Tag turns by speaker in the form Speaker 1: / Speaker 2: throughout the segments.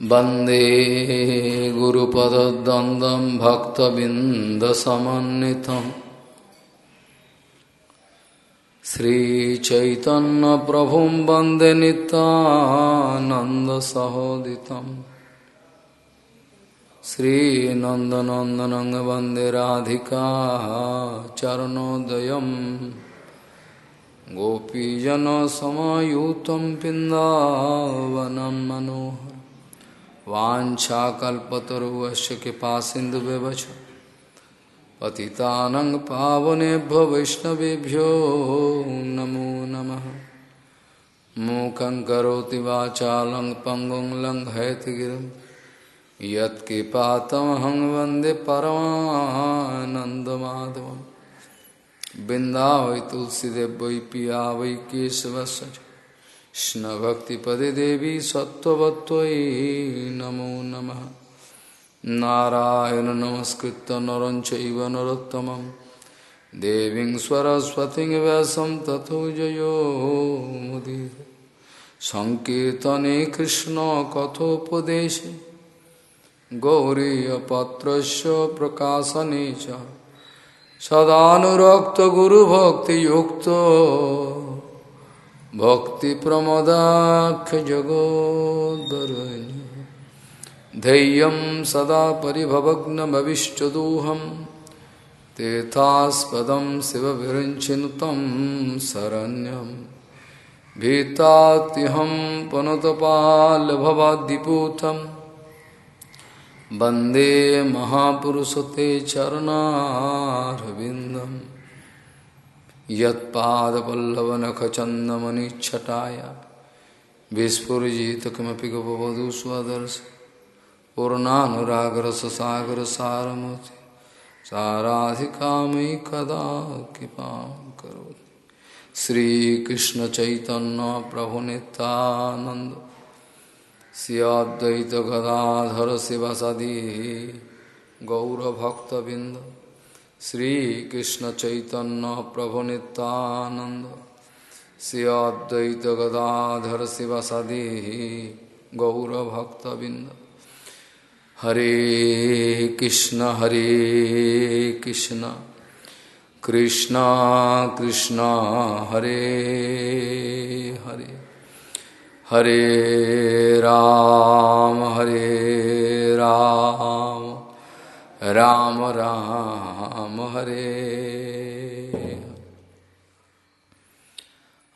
Speaker 1: वंदे गुरुपदद्वन्द्वं भक्तबिन्दसमन्वितम् श्रीचैतन्यप्रभुं वंदे नितानन्दसहोदितम् श्रीनन्दनन्दनं वंदे राधिका चरणोदयम् गोपीजनसमायुतं पिन्दावनं मनोहर वाछाकल्पतरुश्च कृपा सिंधु व्यवच पतितानंग पावनेभ्यो वैष्णवेभ्यो नमो नमः। मूकं करोति वाचालं पंगुं लङ्घयतगिरिं यत्कृपातमहं वंदे परमानन्दमाधवं बिन्दावै तुलसीदेव वै पिया वै केशवस्य कृष्ण भक्ति पदे देवी सत्वत्वी नमो नमः। नारायण नमस्कृत नर चैव देवी सरस्वती व्यासं तथो जयो संकर्तने कृष्ण कथोपदेशे। गौरीपत्र प्रकाशने सदाक्त गुरुभक्ति भक्तिप्रमदाख्यजगोदरुण्य धैर्यं सदा परिभवग्नमविष्टदोहं तेथास्पदं शिवविरञ्चिनुतं शरण्यं। भीतात्यहं पुनतपालभवाद्दिपूतं वंदे महापुरुषते चरणारविन्दम् यत्पादपल्लवनखचन्दमनिच्छटाय। विस्फुजित किमपि गपवधू स्वदर्श पूर्णानुरागरससागरसारमूर्ति। साराधिकामयि कदा कृपां करोति श्रीकृष्णचैतन्यप्रभुनितानन्द श्रियाद्वैतगदाधर शिवसदी गौरभक्तबिन्द। श्रीकृष्ण चैतन्य प्रभु नित्यानंद श्री अद्वैत गदाधर शिवसदी गौरभक्तबिंद हरे कृष्ण हरे कृष्ण कृष्ण कृष्ण, हरे हरे। हरे राम हरे राम। राम राम हरे।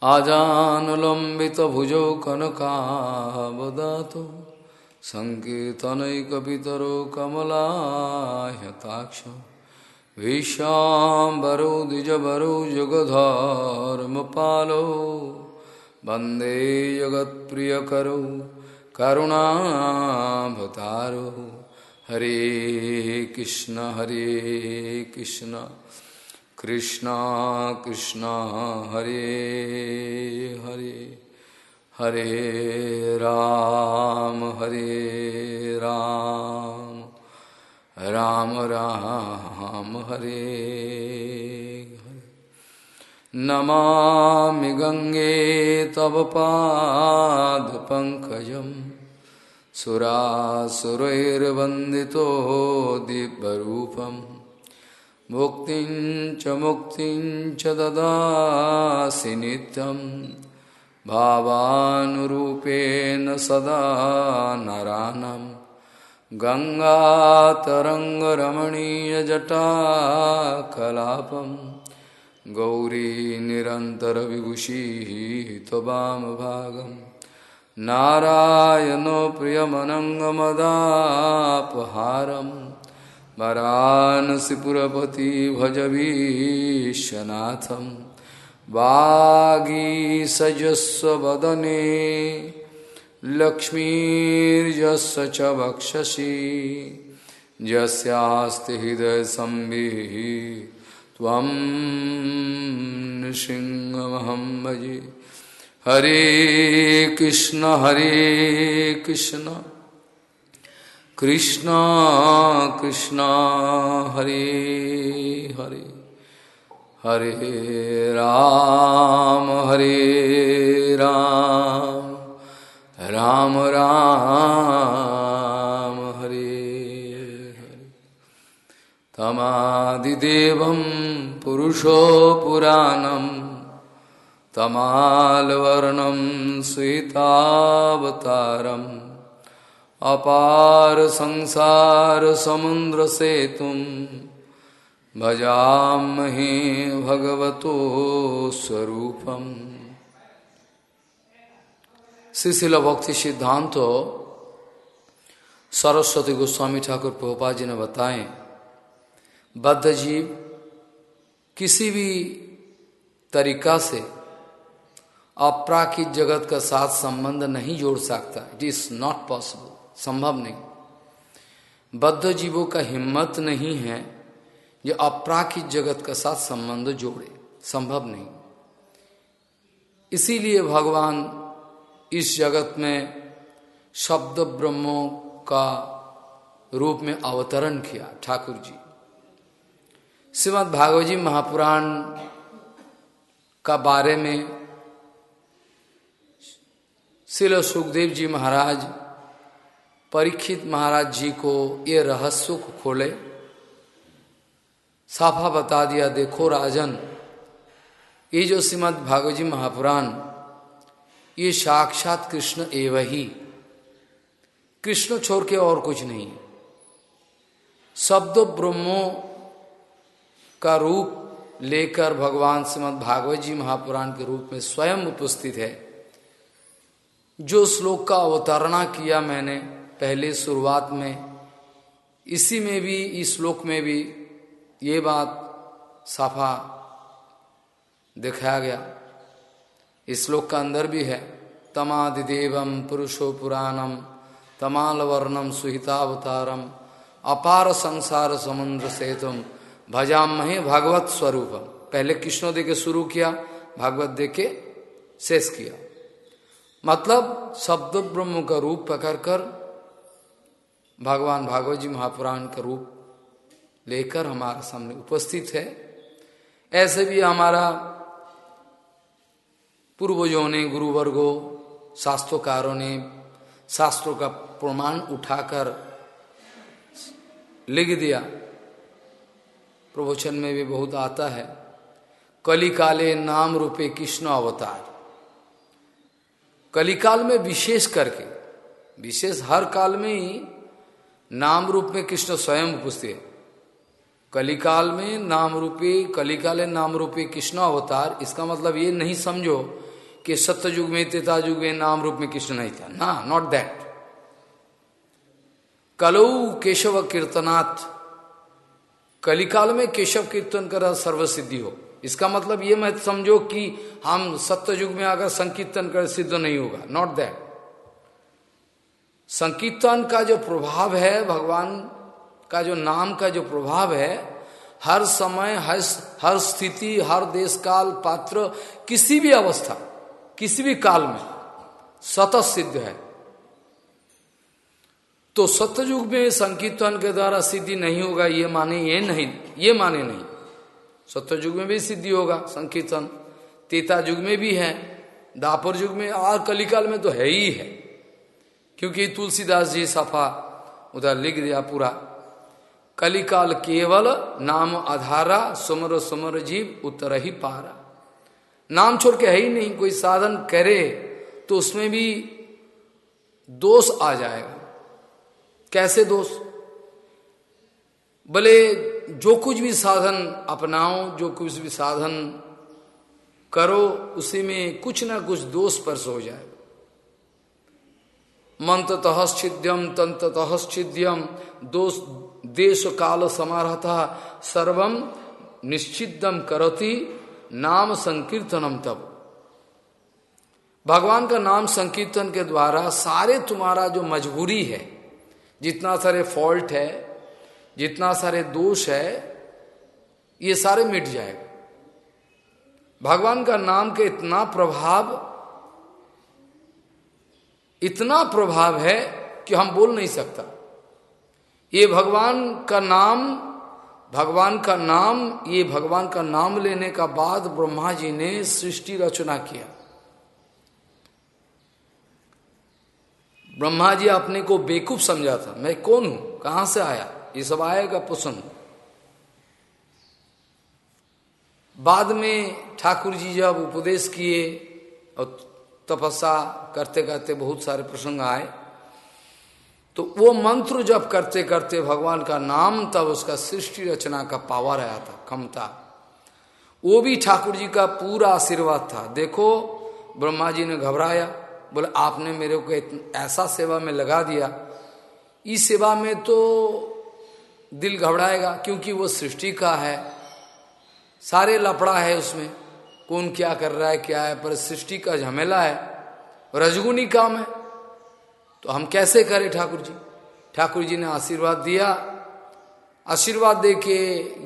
Speaker 1: आजानुलम्बितभुजौ कनकावदातु सङ्कीर्तनैकपितरो कमलाह्यताक्ष भीष्याम्बरो द्विजबरो जुगधर्मपालो वंदे जगत्प्रियकरो करुणाभतारो हरे कृष्ण हरे कृष्ण कृष्ण कृष्ण, हरे हरे हरे राम हरे राम राम राम, हरे हरे। नमा गंगे तव पाद पंकजम। सुरासुरैर्वन्दितो दिव्यरूपं मुक्तिं च मुक्तिं च ददासि नित्यं भावानुरूपेण सदा नरानं गङ्गातरङ्गरमणीयजटाकलापं गौरी निरन्तरविभूषिः त्ववामभागम् नारायण प्रियमनङ्गमदापहारं वरानसिपुरपति भजवीशनाथं वागीसजस्वदने लक्ष्मीर्यस्य च वक्षसि यस्यास्ति हृदयसंविः त्वं नृसिंहमहं भजे हरे कृष्ण हरे कृष्ण। कृष्ण कृष्ण, हरे हरे। हरे राम हरे राम। राम राम, हरे हरे। तमादिदेवं पुरुषो पुराणं तमालवर्णं श्वेतावतारम् अपार संसार समुद्र सेतुं भजामहे भगवतो स्वरूपम्। श्रीशिल भक्ति सिद्धांत सरस्वती गोस्वामी ठाकुर पोपा जी ने बताए बद्ध जीव किसी भी तरीका से अपराकित जगत का साथ संबंध नहीं जोड़ सकता। इट इज़ नॉट पॉसिबल संभव नहीं। बद्ध जीवों का हिम्मत नहीं है जो अपराकित जगत का साथ संबंध जोड़े। संभव नहीं। इसीलिए भगवान इस जगत में शब्द ब्रह्मों का रूप में अवतरण किया, ठाकुर जी। श्रीमद भागवत जी महापुराण का बारे में शिल सुखदेव जी महाराज, परीक्षित महाराज जी को ये रहस्य को खोले। साफा बता दिया, देखो राजन, ये जो श्रीमद भागवत जी महापुराण, ये साक्षात कृष्ण एव ही। कृष्ण छोड़ के और कुछ नहीं। शब्द ब्रह्मो का रूप लेकर भगवान श्रीमद भागवत जी महापुराण के रूप में स्वयं उपस्थित है। जो श्लोक का अवतारणा किया मैंने पहले शुरुआत में, इसी में भी, इस श्लोक में भी ये बात साफा दिखाया गया। इस श्लोक का अंदर भी है तमादिदेवम पुरुषो पुराणम तमाल वर्णम सुहितावतारम अपार संसार समुद्र से तुम भागवत स्वरूपम पहले कृष्ण के शुरू किया, भागवत दे के शेष किया। मतलब शब्द ब्रह्म का रूप पकड़कर भगवान भागवत जी महापुराण का रूप लेकर हमारे सामने उपस्थित है। ऐसे भी हमारा पूर्वजों ने, गुरुवर्गो, शास्त्रोकारों ने शास्त्रों का प्रमाण उठाकर लिख दिया। प्रवचन में भी बहुत आता है, कलिकाले नाम रूपे कृष्ण अवतार। कलिकाल में विशेष करके, विशेष हर काल में ही नाम रूप में कृष्ण स्वयं उपस्थित है। कलिकाल में नाम रूपी, कलिकाले नाम रूपी कृष्ण अवतार, इसका मतलब ये नहीं समझो कि सत्य युग में तेता युग में नाम रूप में कृष्ण नहीं था। ना नॉट दैट कलऊ केशव कीर्तनाथ कलिकाल में केशव कीर्तन कर सर्वसिद्धि हो। इसका मतलब ये मत समझो कि हम सत्य युग में अगर संकीर्तन कर सिद्ध नहीं होगा। नॉट दैट संकीर्तन का जो प्रभाव है, भगवान का जो नाम का जो प्रभाव है, हर समय, हर हर स्थिति, हर देश काल पात्र, किसी भी अवस्था, किसी भी काल में सतत सिद्ध है। तो सत्ययुग में संकीर्तन के द्वारा सिद्धि नहीं होगा, ये माने, ये नहीं, ये माने नहीं। सत्ययुग में भी सिद्धि होगा, संकीर्तन। तेता युग में भी है, दापर युग में, और कलिकाल में तो है ही है। क्योंकि तुलसीदास जी सफ़ा, उधर लिख दिया पूरा। कलिकाल केवल नाम आधारा, सुमर सुमर जीव उत्तर ही पारा। नाम छोड़ के है ही नहीं, कोई साधन करे तो उसमें भी दोष आ जाएगा। कैसे दोष? भले जो कुछ भी साधन अपनाओ, जो कुछ भी साधन करो, उसी में कुछ ना कुछ दोष स्पर्श हो जाए। मंत्र तहश्चिद्यम तंत्र तहश्चिद्यम दोष, देश काल समारहता सर्वम निश्चिदम करती, नाम संकीर्तनम तब। भगवान का नाम संकीर्तन के द्वारा सारे तुम्हारा जो मजबूरी है, जितना सारे फॉल्ट है जितना सारे दोष है, ये सारे मिट जाएगा। भगवान का नाम के इतना प्रभाव इतना प्रभाव है कि हम बोल नहीं सकता। ये भगवान का नाम, भगवान का नाम, ये भगवान का नाम लेने का बाद ब्रह्मा जी ने सृष्टि रचना किया। ब्रह्मा जी अपने को बेकूफ समझा था, मैं कौन हूँ? कहाँ से आया? ये सब आएगा पसंद बाद में ठाकुर जी जब उपदेश किए और तपस्या करते करते बहुत सारे प्रसंग आए तो वो मंत्र जब करते करते भगवान का नाम, तब उसका सृष्टि रचना का पावर आया था, क्षमता। वो भी ठाकुर जी का पूरा आशीर्वाद था। देखो ब्रह्मा जी ने घबराया, बोले, आपने मेरे को ऐसा सेवा में लगा दिया। इस सेवा में तो दिल घबराएगा क्योंकि वो सृष्टि का है। सारे लपड़ा है उसमें। कौन क्या कर रहा है, क्या है? पर सृष्टि का झमेला है। रजगुनी काम है। तो हम कैसे करें ठाकुर जी ठाकुर जी ने आशीर्वाद दिया। आशीर्वाद दे के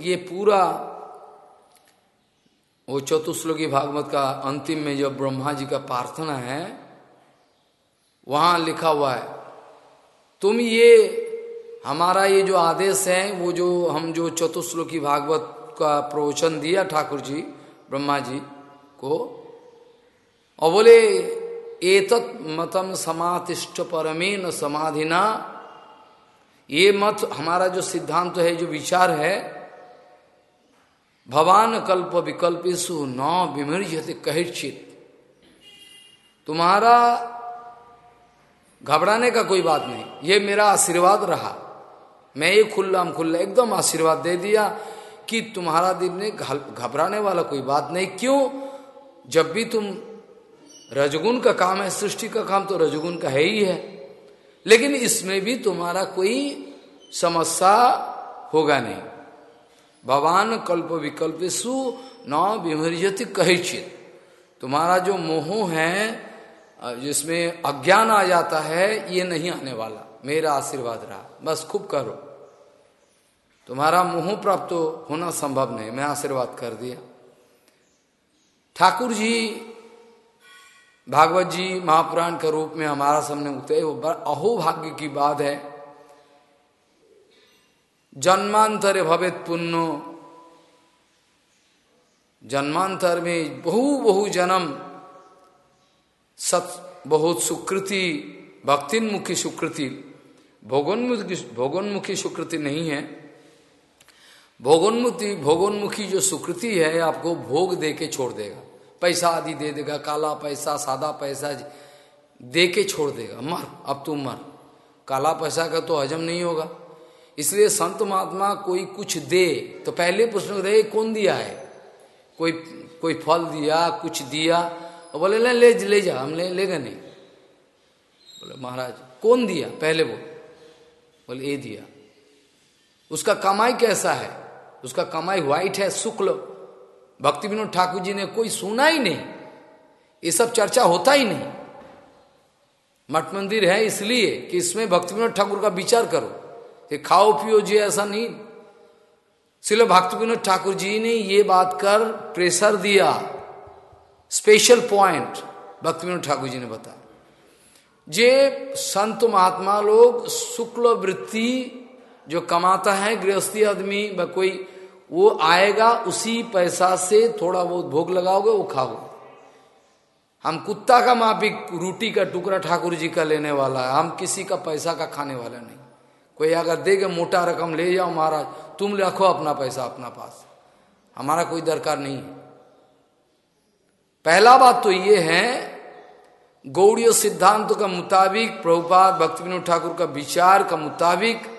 Speaker 1: ये पूरा वो चतुश्लोकी भागवत का अंतिम में जो ब्रह्मा जी का प्रार्थना है, वहाँ लिखा हुआ है, तुम ये हमारा ये जो आदेश है, वो जो हम जो चतुश्लोकी भागवत का प्रवचन दिया ठाकुर जी, ब्रह्मा जी को, और बोले, एतत् मतम समातिष्ठ परमेन समाधिना। ये मत, हमारा जो सिद्धांत तो है, जो विचार है, भवान कल्प विकल्पेशु न विमर्जते कहिचित तुम्हारा घबराने का कोई बात नहीं, ये मेरा आशीर्वाद रहा। मैं ये खुल्ला हम खुल्ला एकदम आशीर्वाद दे दिया कि तुम्हारा दिल में घबराने वाला कोई बात नहीं। क्यों? जब भी तुम रजगुण का काम है, सृष्टि का काम तो रजगुण का है ही है। लेकिन इसमें भी तुम्हारा कोई समस्या होगा नहीं। भगवान कल्प विकल्प सु न विमर्जति कहिचित। तुम्हारा जो मोह है, जिसमें अज्ञान आ जाता है, ये नहीं आने वाला। मेरा आशीर्वाद रहा। बस खूब करो। तुम्हारा मुँह प्राप्त होना संभव नहीं। मैं आशीर्वाद कर दिया। ठाकुर जी, भागवत जी महापुराण के रूप में हमारा सामने उतरे वो अहोभाग्य की बात है। जन्मांतर भवेत पुण्य। जन्मांतर में बहु बहु जन्म। सत बहुत सुकृति, भक्तिन्मुखी सुकृति। भोगोन्मुखी भोगोन्मुखी सुकृति नहीं है। भोगोन्मुखी भोगोन्मुखी जो सुकृति है आपको भोग दे के छोड़ देगा। पैसा आदि दे देगा काला पैसा सादा पैसा दे के छोड़ देगा। मर अब तू मर। काला पैसा का तो हजम नहीं होगा। इसलिए संत महात्मा कोई कुछ दे तो पहले प्रश्न दे कौन दिया है? कोई कोई फल दिया कुछ दिया और बोले ले ले, ले जा हम ले लेगा नहीं। बोले महाराज कौन दिया? पहले बोल। बोले ये दिया। उसका कमाई कैसा है? उसका कमाई व्हाइट है, शुक्ल। भक्ति विनोद ठाकुर जी ने कोई सुना ही नहीं। ये सब चर्चा होता ही नहीं। मठ मंदिर है इसलिए कि इसमें भक्ति विनोद ठाकुर का विचार करो कि खाओ, पियो, जी ऐसा नहीं। सिर्फ़ भक्ति विनोद ठाकुर जी ने ये बात कर प्रेशर दिया। स्पेशल पॉइंट भक्ति विनोद ठाकुर जी ने बताया। जे संत महात्मा लोग शुक्ल वृत्ति जो कमाता है, गृहस्थी आदमी व कोई वो आएगा उसी पैसा से थोड़ा बहुत भोग लगाओगे, वो खाओगे। हम कुत्ता का माफिक रोटी का टुकड़ा ठाकुर जी का लेने वाला है। हम किसी का पैसा का खाने वाला नहीं। कोई अगर देगा मोटा रकम ले जाओ महाराज, तुम रखो अपना पैसा अपना पास। हमारा कोई दरकार नहीं है। पहला बात तो ये है, गौड़ीय सिद्धांत का मुताबिक, प्रभुपाद भक्ति विनोद ठाकुर का विचार का मुताबिक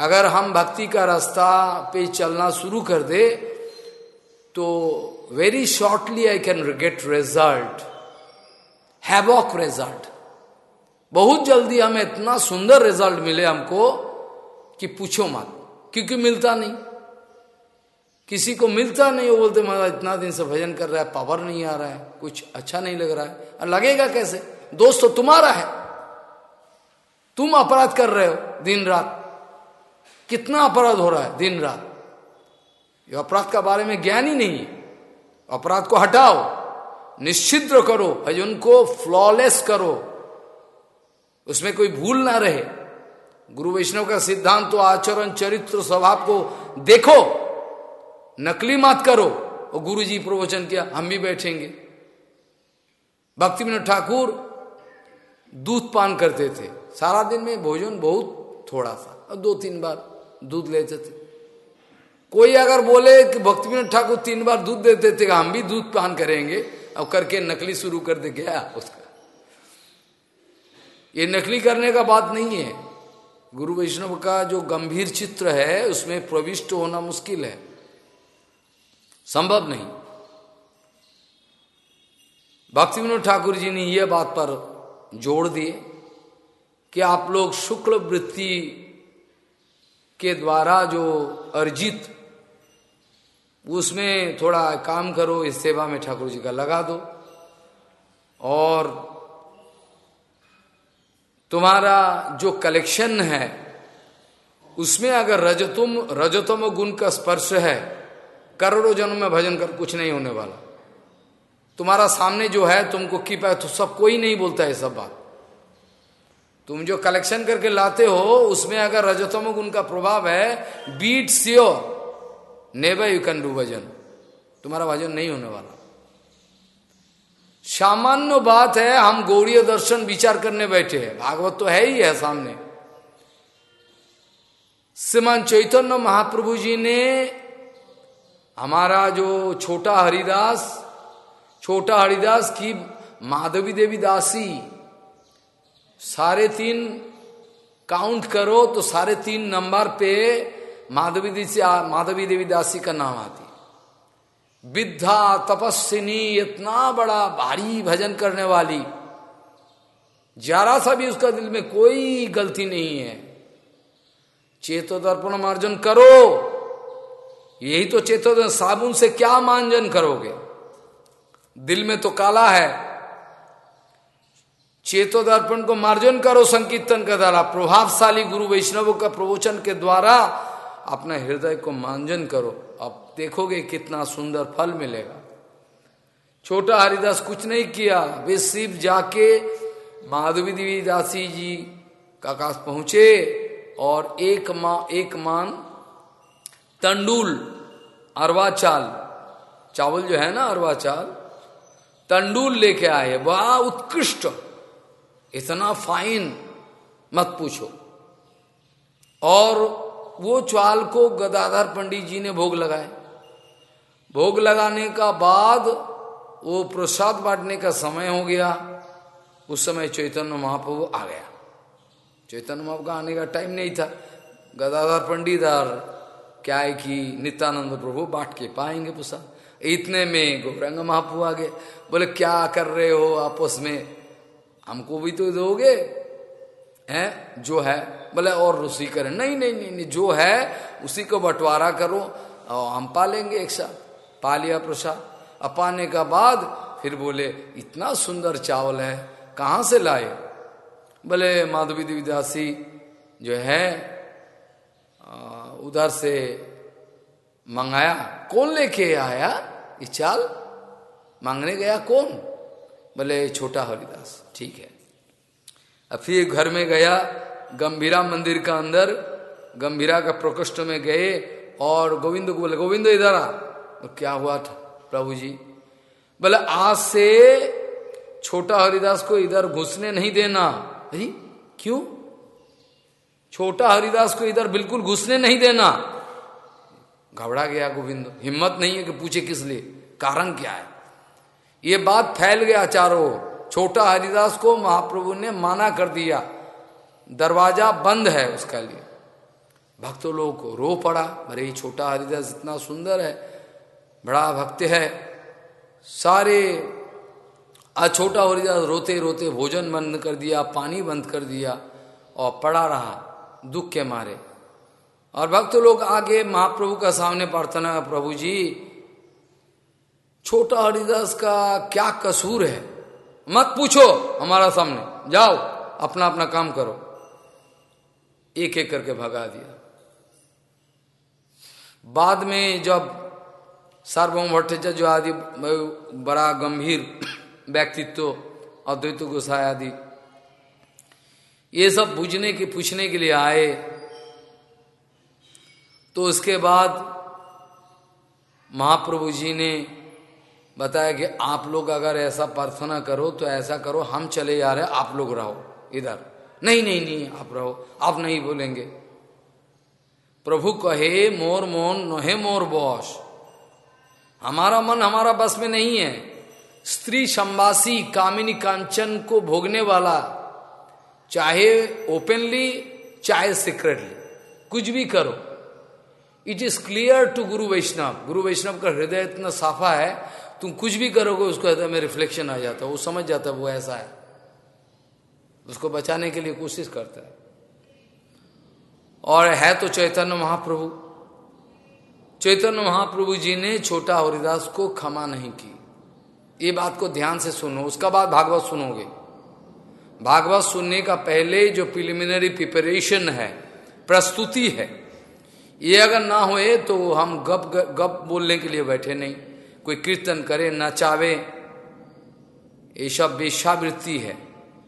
Speaker 1: अगर हम भक्ति का रास्ता पे चलना शुरू कर दे तो very shortly I can get result havoc result बहुत जल्दी हमें इतना सुंदर रिज़ल्ट मिले हमको कि पूछो मत, क्योंकि मिलता नहीं। किसी को मिलता नहीं, वो बोलते, महाराज, इतना दिन से भजन कर रहा है पावर नहीं आ रहा है, कुछ अच्छा नहीं लग रहा है। और लगेगा कैसे? दोस्त तो तुम्हारा है। तुम अपराध कर रहे हो दिन रात। कितना अपराध हो रहा है दिन रात। ये अपराध का बारे में ज्ञान ही नहीं है। अपराध को हटाओ निश्चिद्र करो, भजन को फ्लॉलेस करो। उसमें कोई भूल ना रहे। गुरु वैष्णव का सिद्धांत तो आचरण, चरित्र, स्वभाव को देखो, नकली मत करो। और गुरु जी प्रवचन किया, हम भी बैठेंगे। भक्ति विनोद ठाकुर दूध पान करते थे। सारा दिन में भोजन बहुत थोड़ा सा दो तीन बार। दूध लेते थे कोई अगर बोले कि भक्ति विनोद ठाकुर तीन बार दूध देते थे हम भी दूध पान करेंगे। अब करके नकली शुरू कर दे गया उसका? ये नकली करने का बात नहीं है। गुरु वैष्णव का जो गंभीर चित्र है, उसमें प्रविष्ट होना मुश्किल है। संभव नहीं। भक्ति विनोद ठाकुर जी ने यह बात पर जोड़ दिए कि आप लोग शुक्ल वृत्ति के द्वारा जो अर्जित, उसमें थोड़ा काम करो, इस सेवा में ठाकुर जी का लगा दो। और तुम्हारा जो कलेक्शन है, उसमें अगर रजतुम, रजतम गुण का स्पर्श है, करोड़ों जन्म में भजन कर कुछ नहीं होने वाला। तुम्हारा सामने जो है, तुमको की पाए तो सब कोई नहीं बोलता है सब बात। तुम जो कलेक्शन करके लाते हो, उसमें अगर रजतम गुण का प्रभाव है, beat sure never you can do भजन। तुम्हारा भजन नहीं होने वाला। सामान्य बात है, हम गौड़ीय दर्शन विचार करने बैठे हैं। भागवत तो है ही है सामने। श्रीमान चैतन्य महाप्रभु जी ने हमारा जो छोटा हरिदास छोटा हरिदास की माधवी देवी दासी साढ़े तीन काउंट करो तो साढ़े तीन नंबर पे माधवी देवी माधवी देवी दासी का नाम आती। विद्धा तपस्विनी इतना बड़ा भारी भजन करने वाली। जरा सा भी उसका दिल में कोई गलती नहीं है। चेतो दर्पण मार्जन करो। यही तो चेतो साबुन से क्या मार्जन करोगे? दिल में तो काला है। चेतो दर्पण को मार्जन करो, संकीर्तन के द्वारा, प्रभावशाली गुरु वैष्णव का प्रवचन के द्वारा अपने हृदय को मांजन करो। अब देखोगे कितना सुंदर फल मिलेगा। छोटा हरिदास कुछ नहीं किया। वे शिव जाके माधवी देवी दासी जी का काश पहुँचे और एक मा, एक मान, तंडुल अरवा चाल चावल जो है ना अरवा चाल तंडुल लेके आए। वह उत्कृष्ट। इतना फाइन मत पूछो। और वो चाल को गदाधर पंडित जी ने भोग लगाए। भोग लगाने का बाद वो प्रसाद बांटने का समय हो गया। उस समय चैतन्य महाप्रभु आ गया। चैतन्य महाप्रभु का आने का टाइम नहीं था। गदाधर पंडित और क्या है कि नित्यानंद प्रभु बांट के पाएँगे प्रसाद। इतने में गौरंग महाप्रभु आ गए। बोले, क्या कर रहे हो आपस में? हमको भी तो दोगे। हैं? जो है बोले और उसी करें। नहीं नहीं नहीं नहीं, जो है, उसी को बंटवारा करो। और हम पालेंगे एक साथ। पा लिया प्रसाद। अपाने का बाद फिर बोले, इतना सुंदर चावल है, कहाँ से लाए? बोले, माधवी देवीदासी जो है उधर से मंगाया। कौन लेके आया? ये चाल? मांगने गया कौन? बोले छोटा हरिदास, ठीक है। अब फिर घर में गया, गंभीरा मंदिर का अंदर, गंभीरा का प्रकोष्ठ में गए और गोविंद को बोले, गोविंद, इधर आ। तो क्या हुआ था, प्रभु जी? बोले, आज से छोटा हरिदास को इधर घुसने नहीं देना। अरे, क्यों? छोटा हरिदास को इधर बिल्कुल घुसने नहीं देना। घबरा गया गोविंद, हिम्मत नहीं है कि पूछे किस लिए, कारण क्या है? ये बात फैल गया चारों छोटा हरिदास को महाप्रभु ने माना कर दिया। दरवाज़ा बंद है उसका लिए। भक्तों लोगों को रो पड़ा। अरे छोटा हरिदास इतना सुंदर है, बड़ा भक्त है। सारे छोटा हरिदास रोते रोते भोजन बंद कर दिया, पानी बंद कर दिया और पड़ा रहा, दुख के मारे। और भक्त लोग आगे महाप्रभु का सामने प्रार्थना प्रभु जी छोटा हरिदास का क्या कसूर है? मत पूछो हमारा सामने। जाओ, अपना अपना काम करो। एक एक करके भगा दिया। बाद में जब सार्वभौम भट्टाचार्य जो आदि, बड़ा गंभीर व्यक्तित्व, अद्वैत गोसाई आदि, ये सब पूछने के पूछने के लिए आए तो उसके बाद महाप्रभु जी ने बताया कि आप लोग अगर ऐसा प्रार्थना करो तो ऐसा करो, हम चले जा रहे आप लोग रहो, इधर। नहीं नहीं नहीं, आप रहो, आप नहीं बोलेंगे। प्रभु कहे, मोर मोन नोहे मोर बॉस हमारा मन हमारा बस में नहीं है। स्त्री संवासी कामिनी कांचन को भोगने वाला, चाहे ओपनली, चाहे सीक्रेटली कुछ भी करो। इट इज़ क्लियर टू गुरु वैष्णव गुरु वैष्णव का हृदय इतना साफा है तुम कुछ भी करोगे, उसको हृदय में रिफ्लेक्शन आ जाता है, वो समझ जाता है, वो ऐसा है। उसको बचाने के लिए कोशिश करता है। और है तो चैतन्य महाप्रभु। चैतन्य महाप्रभु जी ने छोटा हरिदास को क्षमा नहीं की। ये बात को ध्यान से सुनो, उसका बाद भागवत सुनोगे। भागवत सुनने का पहले जो प्रिलिमिनरी प्रिपरेशन है, प्रस्तुति है, ये अगर ना होए तो हम गप गप बोलने के लिए बैठे नहीं। कोई कीर्तन करे नचावे ये सब वेशावृत्ति है।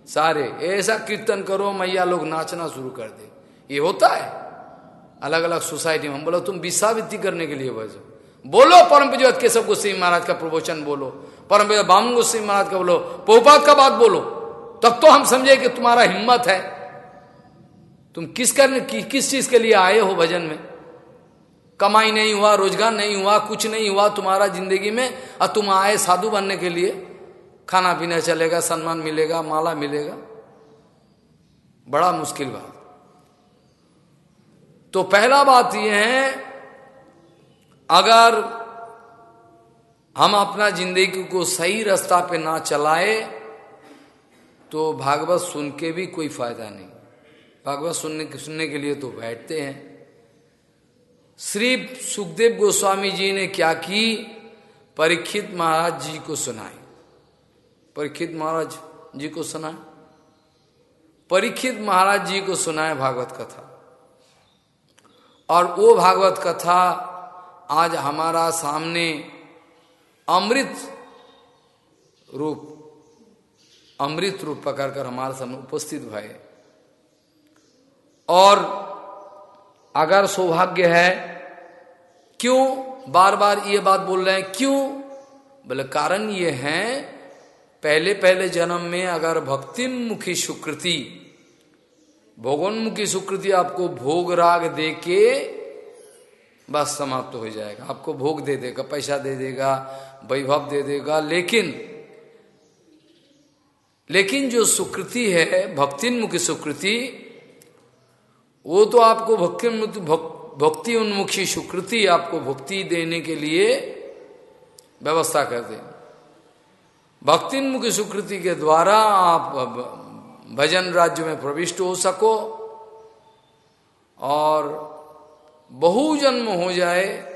Speaker 1: सारे ऐसा कीर्तन करो मैया लोग नाचना शुरू कर दे। ये होता है। अलग अलग सोसाइटी में हम बोलो तुम विषावृत्ति करने के लिए बजो बोलो परम विजय केशव गोस्वी महाराज का प्रवचन बोलो। परम विजय बामन गोस्वी महाराज का बोलो। पोपात का बात बोलो। तब तो हम समझे कि तुम्हारा हिम्मत है। तुम किस करने कि, किस चीज़ के लिए आए हो भजन में? कमाई नहीं हुआ, रोज़गार नहीं हुआ, कुछ नहीं हुआ तुम्हारा ज़िंदगी में, और तुम आए साधु बनने के लिए। खाना पीना चलेगा, सम्मान मिलेगा, माला मिलेगा। बड़ा मुश्किल बात। तो पहला बात यह है, अगर हम अपना ज़िंदगी को सही रास्ता पे ना चलाए तो भागवत सुन के भी कोई फ़ायदा नहीं। भागवत सुनने सुनने के लिए तो बैठते हैं। श्री सुखदेव गोस्वामी जी ने क्या की? परीक्षित महाराज जी को सुनाई। परीक्षित महाराज जी को सुनाए परीक्षित महाराज जी को सुनाए भागवत कथा। और वो भागवत कथा आज हमारा सामने अमृत रूप अमृत रूप पकड़कर हमारे सामने उपस्थित भय और अगर सौभाग्य है, क्यों बार बार ये बात बोल रहे हैं? क्यों? बोले, कारण ये है पहले पहले जन्म में अगर भक्ति मुखी सुकृति, भोगोन्मुखी सुकृति आपको भोग राग दे के बस समाप्त हो जाएगा। आपको भोग दे देगा, पैसा दे देगा, वैभव दे देगा, लेकिन लेकिन जो सुकृति है भक्तिन्मुखी सुकृति वो तो आपको भक्ति भक्ति उन्मुखी सुकृति आपको भक्ति देने के लिए व्यवस्था कर दे भक्ति उन्मुखी सुकृति के द्वारा आप भजन राज्य में प्रविष्ट हो सको और बहु जन्म हो जाए,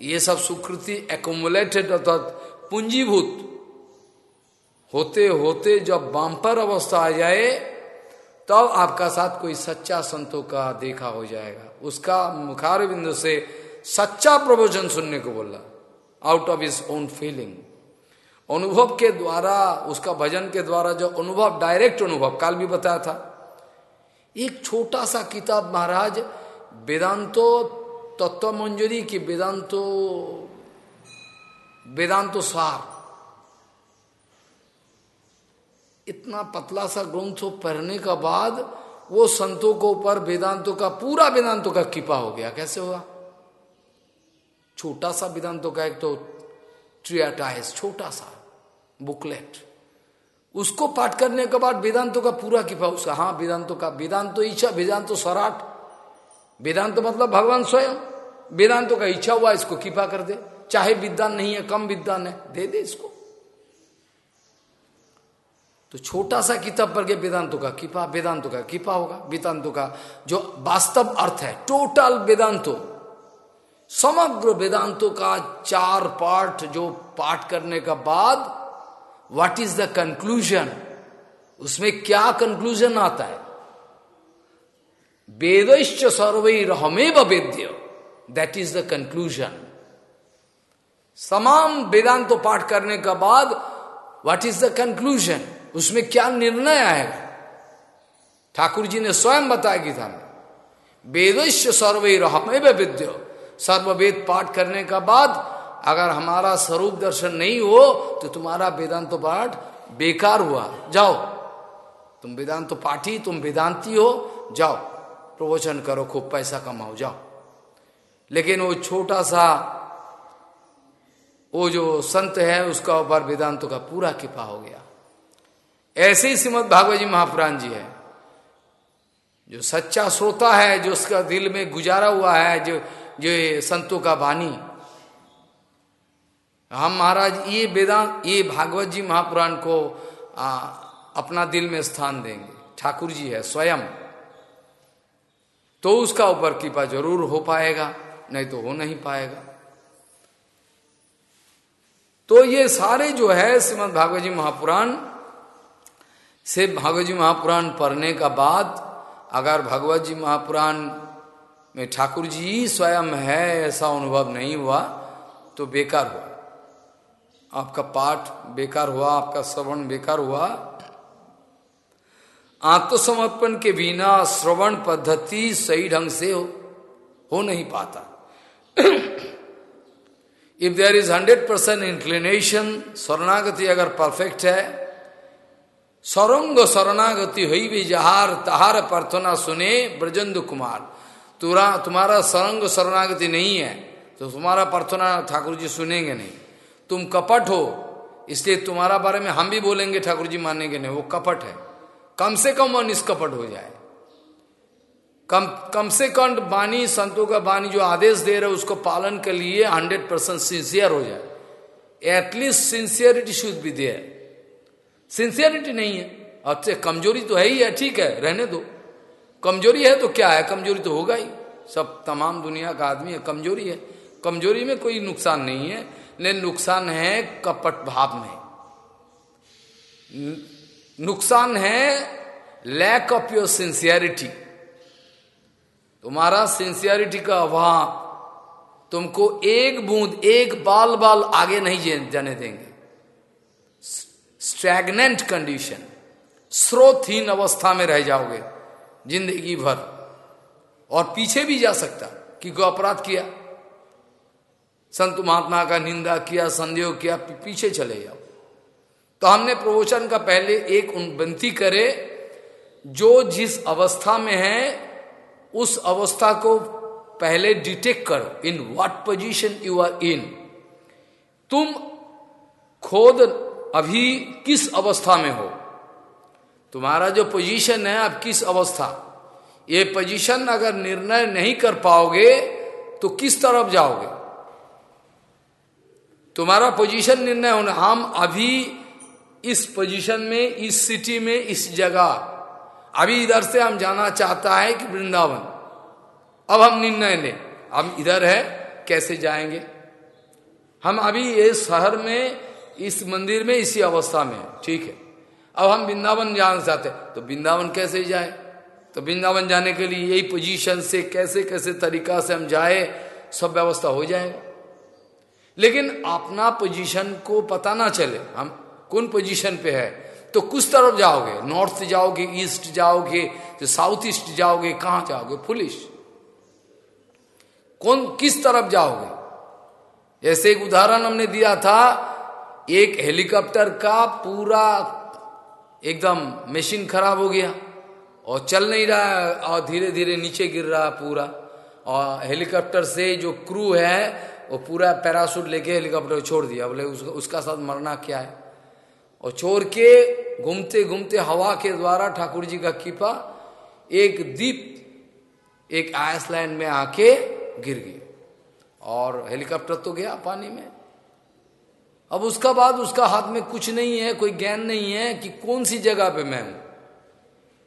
Speaker 1: ये सब सुकृति एकोमुलेटेड अर्थात पूंजीभूत होते होते जब बाम्पर अवस्था आ जाए तब तो आपका साथ कोई सच्चा संतों का देखा हो जाएगा। उसका मुखार बिंदु से सच्चा प्रवचन सुनने को बोला। Out of his own feeling अनुभव के द्वारा, उसका भजन के द्वारा जो अनुभव डायरेक्ट अनुभव, काल भी बताया था। एक छोटा सा किताब महाराज, वेदांतो तत्व मंजूरी की, वेदांतो वेदांतो सार इतना पतला सा ग्रंथ पढ़ने का बाद वो संतों को ऊपर, वेदांतों का, पूरा वेदांतों का कृपा हो गया। कैसे हुआ? छोटा सा वेदांतों का एक तो ट्रियाटाइज छोटा सा बुकलेट उसको पाठ करने के बाद वेदांतों का पूरा कृपा, उसका हाँ वेदांतों का, वेदांत इच्छा, वेदांत सराट। वेदांत मतलब भगवान स्वयं। वेदांतों का इच्छा हुआ, इसको कृपा कर दे। चाहे विद्वान नहीं है, कम विद्वान है, दे दे इसको। तो छोटा सा किताब पढ़ के वेदांतों का किपा, वेदांतों का किपा होगा, वेदांतों का जो वास्तव अर्थ है टोटल वेदांतो, समग्र वेदांतों का चार पाठ जो पाठ करने का बाद व्हाट इज़ द कंक्लूजन उसमें क्या कंक्लूजन आता है? वेदश्च सर्वई रहमेव वेद्य दैट इज़ द कंक्लूजन तमाम वेदांत पाठ करने का बाद व्हाट इज़ द कंक्लूजन उसमें क्या निर्णय आएगा? ठाकुर जी ने स्वयं बताया गीता में वेदस्य सर्वे विद्य। सर्ववेद पाठ करने का बाद अगर हमारा स्वरूप दर्शन नहीं हो तो तुम्हारा वेदांत तो पाठ बेकार हुआ। जाओ। तुम वेदांत तो पाठी, तुम वेदांती हो, जाओ। प्रवचन करो, खूब पैसा कमाओ, जाओ। लेकिन वो छोटा सा, वो जो संत है, उसका ऊपर वेदांतों का पूरा कृपा हो गया। ऐसे ही श्रीमद भागवत जी महापुराण जी है। जो सच्चा श्रोता है जो उसका दिल में गुजारा हुआ है जो जो संतों का वाणी हम महाराज ये वेदांत ये भागवत जी महापुराण को आ, अपना दिल में स्थान देंगे। ठाकुर जी है स्वयं। तो उसका ऊपर कृपा ज़रूर हो पाएगा नहीं तो हो नहीं पाएगा। तो ये सारे जो है श्रीमद भागवत जी महापुराण से भागवत जी महापुराण पढ़ने का बाद अगर भगवत जी महापुराण में ठाकुर जी स्वयं है ऐसा अनुभव नहीं हुआ तो बेकार हुआ। आपका पाठ बेकार हुआ आपका श्रवण बेकार हुआ। आत्मसमर्पण के बिना श्रवण पद्धति सही ढंग से हो, हो नहीं पाता। If there is hundred percent inclination स्वर्णागति अगर परफेक्ट है सरंग शरणागति हुई भी जहार तहार प्रार्थना सुने ब्रजंद कुमार तुरा तुम्हारा सरंग शरणागति नहीं है तो तुम्हारा प्रार्थना ठाकुर जी सुनेंगे नहीं तुम कपट हो इसलिए तुम्हारा बारे में हम भी बोलेंगे ठाकुर जी मानेंगे नहीं वो कपट है कम से कम वो निष्कपट हो जाए कम कम से कम बानी संतों का बानी जो आदेश दे रहे उसको पालन के लिए हंड्रेड परसेंट सिंसियर हो जाए at least sincerity should be there sincerity नहीं है। अच्छे कमज़ोरी तो है ही है, ठीक है, रहने दो। कमज़ोरी है तो क्या है? कमज़ोरी तो होगा ही। सब, तमाम दुनिया का आदमी है, कमज़ोरी है। कमज़ोरी में कोई नुकसान नहीं है लेकिन नुकसान है कपट भाव में। नुकसान है लैक ऑफ़ योर सिंसियरिटी तुम्हारा सिंसियरिटी का अभाव तुमको एक बूंद, एक बाल बाल आगे नहीं जाने देंगे। स्ट्रैगनेंट कंडीशन स्रोतहीन अवस्था में रह जाओगे, ज़िंदगी भर। और पीछे भी जा सकता, कि को अपराध किया? संत महात्मा का निंदा किया, संदेह किया पीछे चले जाओ। तो हमने प्रवचन का पहले एक विनती करे, जो जिस अवस्था में है, उस अवस्था को पहले डिटेक्ट करो in what position you are in तुम खोद अभी किस अवस्था में हो? तुम्हारा जो पोजीशन है, अब किस अवस्था? ये पोजीशन अगर निर्णय नहीं कर पाओगे तो किस तरफ़ जाओगे? तुम्हारा पोजीशन निर्णय होना, हम अभी इस पोजीशन में, इस सिटी में, इस जगह, अभी इधर से हम जाना चाहता है कि वृंदावन। अब हम निर्णय लें, हम इधर है, कैसे जाएँगे? हम अभी इस शहर में इस मंदिर में, इसी अवस्था में ठीक है। अब हम वृंदावन जाना चाहते तो वृंदावन कैसे जाए? तो वृंदावन जाने के लिए यही पोजीशन से कैसे कैसे तरीका से हम जाए, सब व्यवस्था हो जाएगा। लेकिन अपना पोजीशन को पता ना चले, हम कौन पोजीशन पे है? तो कुछ तरफ़ जाओगे नॉर्थ जाओगे ईस्ट जाओगे तो साउथ ईस्ट जाओगे, कहाँ जाओगे? पुलिस कौन, किस तरफ़ जाओगे? ऐसे एक उदाहरण हमने दिया था एक हेलीकॉप्टर का पूरा एकदम मशीन खराब हो गया और चल नहीं रहा और धीरे धीरे नीचे गिर रहा पूरा। और हेलीकॉप्टर से जो क्रू है, वो पूरा पैरासूट लेके हेलीकॉप्टर छोड़ दिया। बोले उसका उसका साथ मरना क्या है? और छोड़ के घूमते घूमते हवा के द्वारा ठाकुर जी का कृपा एक दीप, एक आइसलैंड में आके गिर गई। और हेलीकॉप्टर तो गया पानी में। अब उसका बाद उसका हाथ में कुछ नहीं है, कोई ज्ञान नहीं है कि कौन सी जगह पे मैं हूँ।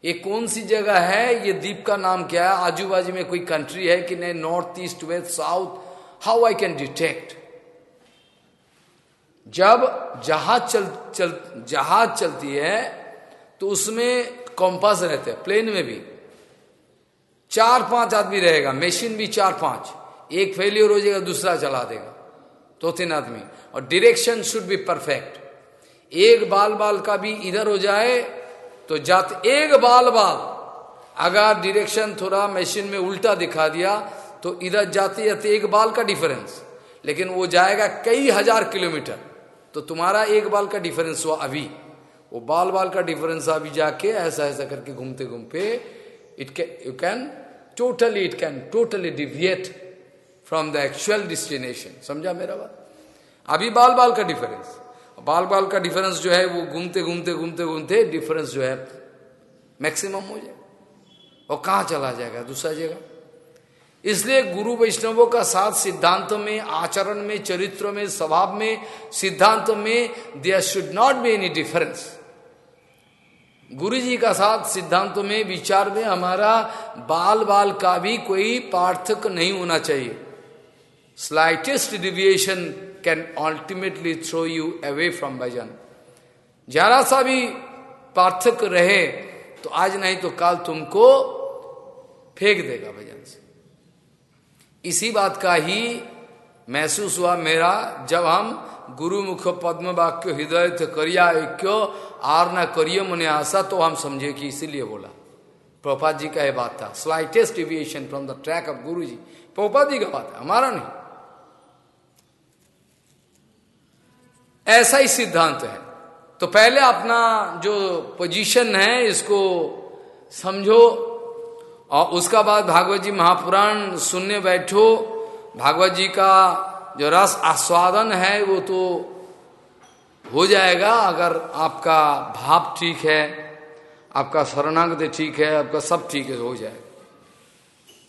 Speaker 1: ये कौन सी जगह है? ये द्वीप का नाम क्या है? आजू बाजू में कोई कंट्री है कि नहीं? North east west south how I can detect जब जहाज़ चल चल, जहाज़ चलती है तो उसमें कॉम्पास रहते हैं प्लेन में भी। चार पाँच आदमी रहेगा मशीन भी चार पाँच। एक फेलियर हो जाएगा, दूसरा चला देगा। दो तीन आदमी। और डिरेक्शन शुड बी परफेक्ट एक बाल बाल का भी इधर हो जाए तो जात एक बाल बाल अगर डिरेक्शन थोड़ा मशीन में उल्टा दिखा दिया तो इधर जाते जाते एक बाल का डिफरेंस लेकिन वो जाएगा कई हज़ार किलोमीटर। तो तुम्हारा एक बाल का डिफरेंस हुआ अभी। वो बाल बाल का डिफरेंस अभी जाके ऐसा ऐसा करके घूमते घूमते it can you can totally it can totally deviate from the actual destination समझा मेरा बात? अभी बाल बाल का डिफरेंस बाल बाल का डिफरेंस जो है, वो घूमते घूमते घूमते घूमते डिफरेंस जो है मैक्सिमम हो जाए और कहा चला जाएगा? दूसरा जगह। इसलिए गुरु वैष्णवों का साथ सिद्धांत में, आचरण में, चरित्र में, स्वभाव में, सिद्धांत में there should not be any difference गुरु जी का साथ सिद्धांत में, विचार में हमारा बाल बाल का भी कोई पार्थक नहीं होना चाहिए। Slightest deviation can ultimately throw you away from भजन जरा सा भी पार्थक रहे तो आज नहीं तो कल तुमको फेंक देगा भजन से इसी बात का ही महसूस हुआ मेरा जब हम गुरु मुख पद्म वाक्य हृदय करिया क्यों आर न करियो मने आशा तो हम समझे कि इसीलिए बोला प्रोपात जी का यह बात था slightest deviation from the track of गुरु जी प्रोपात जी का बात है हमारा नहीं ऐसा ही सिद्धांत है। तो पहले अपना जो पोजीशन है, इसको समझो और उसका बाद भागवत जी महापुराण सुनने बैठो। भागवत जी का जो रस आस्वादन है, वो तो हो जाएगा अगर आपका भाव ठीक है, आपका शरणागत ठीक है, आपका सब ठीक है, हो जाएगा।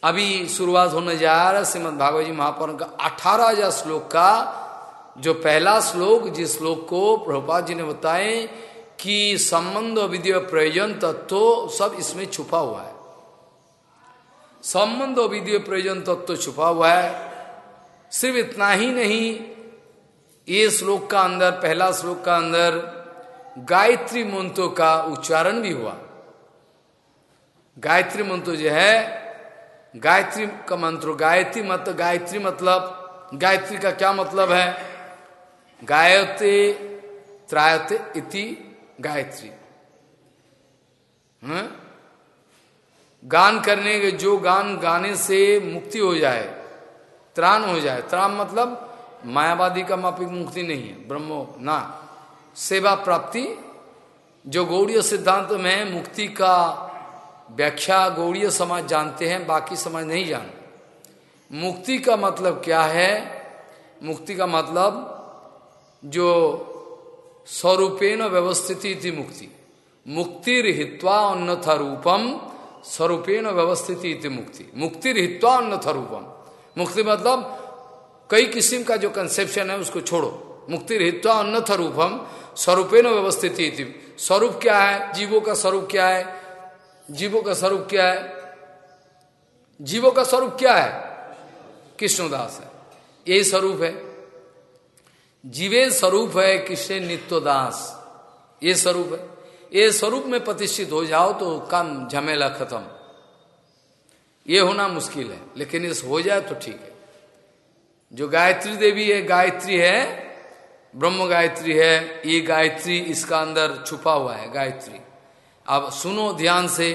Speaker 1: अभी शुरुआत होने जा रहा है, श्रीमद भागवत जी महापुराण का अठारह हज़ार श्लोक का जो पहला श्लोक, जिस श्लोक को प्रभुपाद जी ने बताए कि संबंध विद्य प्रयोजन तत्व सब इसमें छुपा हुआ है। संबंध विधि प्रयोजन तत्व छुपा हुआ है। सिर्फ़ इतना ही नहीं, ये श्लोक का अंदर, पहला श्लोक का अंदर गायत्री मंत्रों का उच्चारण भी हुआ। गायत्री मंत्र जो है, गायत्री का मंत्र, गायत्री मत, गायत्री मतलब गायत्री का क्या मतलब है? गायते त्रायते इति गायत्री। हम्म? गान करने के जो गान गाने से मुक्ति हो जाए, त्राण हो जाए, त्राण मतलब मायावादी का मापिक मुक्ति नहीं है, ब्रह्मो ना। सेवा प्राप्ति, जो गौड़ीय सिद्धांत में मुक्ति का व्याख्या गौड़ीय समाज जानते हैं, बाकी समाज नहीं जान मुक्ति का मतलब क्या है? मुक्ति का मतलब जो स्वरूपेण व्यवस्थिति थी मुक्ति। मुक्ति हित्वा अन्यथा रूपम स्वरूपेण व्यवस्थिति थी मुक्ति। मुक्ति हित्वा अन्यथा रूपम मुक्ति मतलब कई किस्म का जो कंसेप्शन है, उसको छोड़ो। मुक्ति हित्वा अन्यथा रूपम स्वरूपेण व्यवस्थित स्वरूप क्या है? जीवों का स्वरूप क्या है? जीवों का स्वरूप क्या है? जीवों का स्वरूप क्या है? कृष्णदास है। यही स्वरूप है। जीवे स्वरूप है कृष्ण नित्योदास। ये स्वरूप है। ये स्वरूप में प्रतिष्ठित हो जाओ तो कम झमेला खत्म। ये होना मुश्किल है, लेकिन इस हो जाए तो ठीक है। जो गायत्री देवी है, गायत्री है, ब्रह्म गायत्री है, ये गायत्री इसका अंदर छुपा हुआ है, गायत्री। अब सुनो ध्यान से।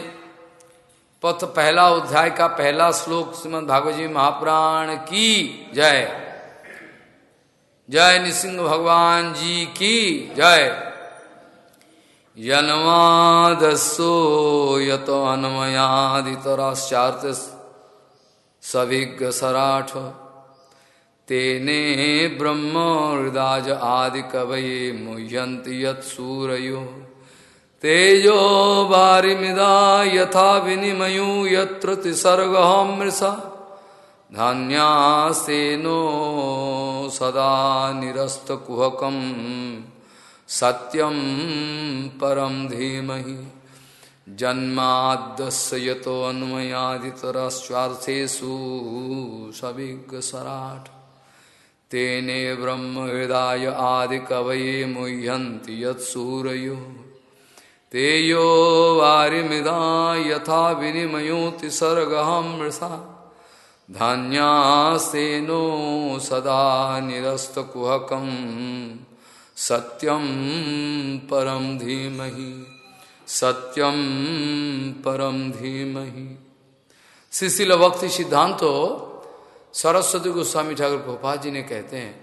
Speaker 1: पथ पहला अध्याय का पहला श्लोक, श्रीमद भागवत जी महापुराण की जय। जय निसिंह भगवान जी की जय। यनवादसो यत अन्मयादितराश्चार्थ सविज्ञ सराठ तेने ब्रह्म हृदाज आदि कवये मुह्यंति यत्सूरयो तेजो वारिमिदा यथा विनिमयो यत्र तिसर्गमृषा धान्यासेनो सदा निरस्तकुहकं सत्यं परम धीमहि। जन्माद्यस्य यतोऽन्वयादितरस्वार्थेषु सविज्ञसराट् तेने ब्रह्महृदाय आदिकवये मुह्यन्ति यत्सूरयो। तेयो वारिमिदा यथा विनिमयोति सर्गहं मृषा। धान्यासेनो सदा निरस्तकुहकं सत्यम परम धीमहि सत्यम परम धीमहि। शिशिल भक्ति सिद्धांतो सरस्वती गोस्वामी ठाकुर गोपाल जी ने कहते हैं,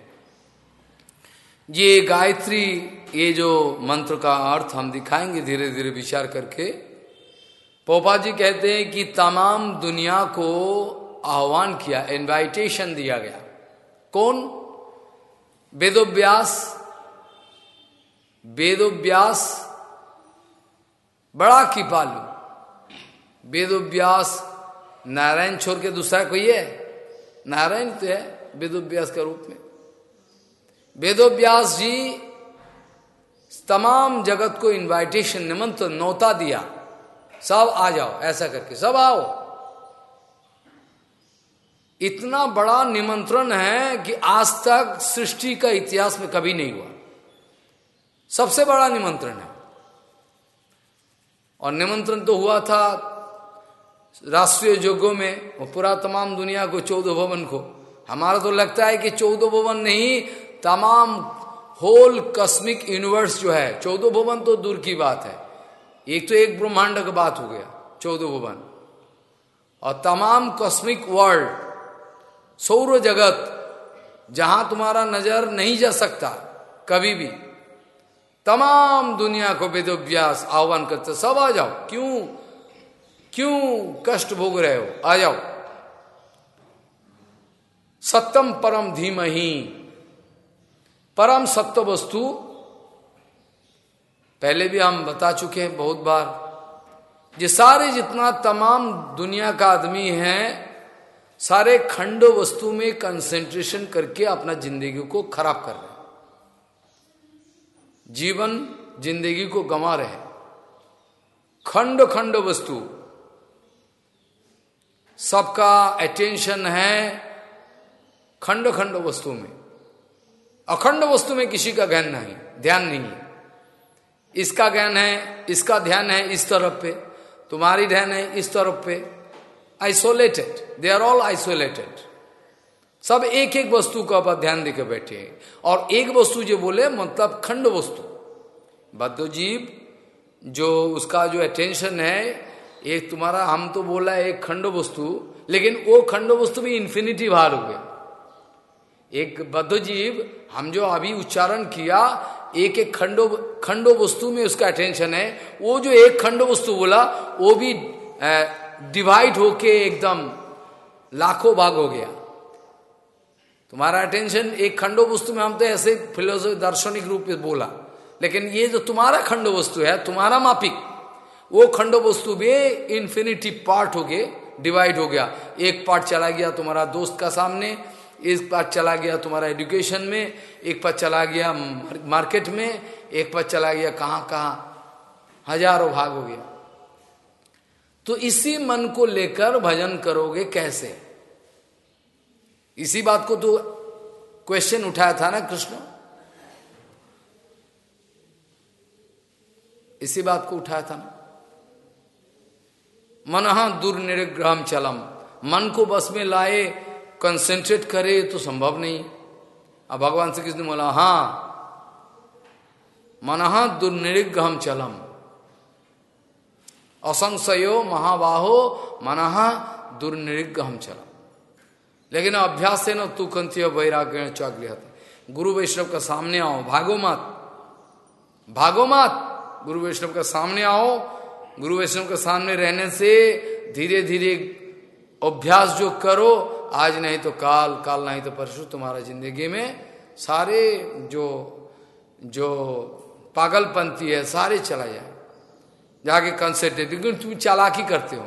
Speaker 1: ये गायत्री, ये जो मंत्र का अर्थ हम दिखाएँगे धीरे धीरे विचार करके पोपा जी कहते हैं कि तमाम दुनिया को आह्वान किया इनवाइटेशन दिया गया। कौन? वेदोव्यास वेदोव्यास बड़ा कृपालु वेदोव्यास नारायण छोड़ के दूसरा कोई है? नारायण तो है वेदोव्यास के रूप में। वेदोव्यास जी तमाम जगत को इनवाइटेशन निमंत्रण, नौता दिया। सब आ जाओ, ऐसा करके सब आओ। इतना बड़ा निमंत्रण है कि आज तक सृष्टि का इतिहास में कभी नहीं हुआ। सबसे बड़ा निमंत्रण है। और निमंत्रण तो हुआ था राष्ट्रीय योगों में और पूरा तमाम दुनिया को चौदह भवन को। हमारा तो लगता है कि चौदह भवन नहीं, तमाम होल कस्मिक यूनिवर्स जो है, चौदह भवन तो दूर की बात है। एक तो एक ब्रह्मांड का बात हो गया, चौदह भवन। और तमाम कॉस्मिक वर्ल्ड सौर जगत, जहाँ तुम्हारा नज़र नहीं जा सकता, कभी भी। तमाम दुनिया को वेदोव्यास आह्वान करते, सब आ जाओ। क्यों? क्यों कष्ट भोग रहे हो? आ जाओ। सत्यम परम धीम ही परम सत्य वस्तु। पहले भी हम बता चुके हैं बहुत बार, ये सारे जितना तमाम दुनिया का आदमी है सारे खंड वस्तु में कंसेंट्रेशन करके अपना ज़िंदगी को खराब कर रहे जीवन ज़िंदगी को गंवा रहे खंड खंड वस्तु। सबका अटेंशन है खंड खंड वस्तु में। अखंड वस्तु में किसी का ज्ञान नहीं, ध्यान नहीं है। इसका ज्ञान है, इसका ध्यान है इस तरफ़ पे। तुम्हारी ध्यान है इस तरफ़ पे। Isolated they are all isolated सब एक एक वस्तु का ऊपर ध्यान देकर बैठे और एक वस्तु जो बोले मतलब खंड वस्तु। बद्ध जीव जो उसका जो अटेंशन है, एक तुम्हारा, हम तो बोला एक खंड वस्तु, लेकिन वो खंड वस्तु भी इंफिनिटी भार हो गए एक बद्ध जीव हम जो अभी उच्चारण किया एक एक खंडो खंडो वस्तु में उसका अटेंशन है, वो जो एक खंडो वस्तु बोला, वो भी डिवाइड होके एकदम लाखों भाग हो गया। तुम्हारा अटेंशन एक खंडो वस्तु में हम तो ऐसे फिलोसफी दार्शनिक रूप में बोला। लेकिन ये जो तुम्हारा खंडो वस्तु है, तुम्हारा मापिक, वो खंडो वस्तु भी इन्फिनिटी पार्ट हो गए डिवाइड हो गया। एक पार्ट चला गया तुम्हारा दोस्त का सामने, एक पार्ट चला गया तुम्हारा एजुकेशन में, एक पार्ट चला गया मार्केट में, एक पार्ट चला गया कहाँ कहाँ हज़ारों भाग हो गया। तो इसी मन को लेकर भजन करोगे कैसे? इसी बात को तो क्वेश्चन उठाया था ना कृष्ण? इसी बात को उठाया था ना? मन दुर्निग्रह चलम। मन को बस में लाए कंसेंट्रेट करे तो संभव नहीं। अब भगवान श्री कृष्ण बोला हाँ। मन दुर्निग्रह चलम। असंशयो महाबाहो मन दुर्निग्रह चलम लेकिन अभ्यास से न तू कंती वैराग्य चौगलिया गुरु वैष्णव का सामने आओ, भागो मत। भागो मत। गुरु वैष्णव का सामने आओ। गुरु वैष्णव के सामने रहने से धीरे धीरे अभ्यास जो करो, आज नहीं तो काल काल नहीं तो परसों तुम्हारा ज़िंदगी में सारे जो जो पागलपंथी है, सारे चला जाए। जाके कंसेंट्रेट लेकिन तुम चालाकी करते हो।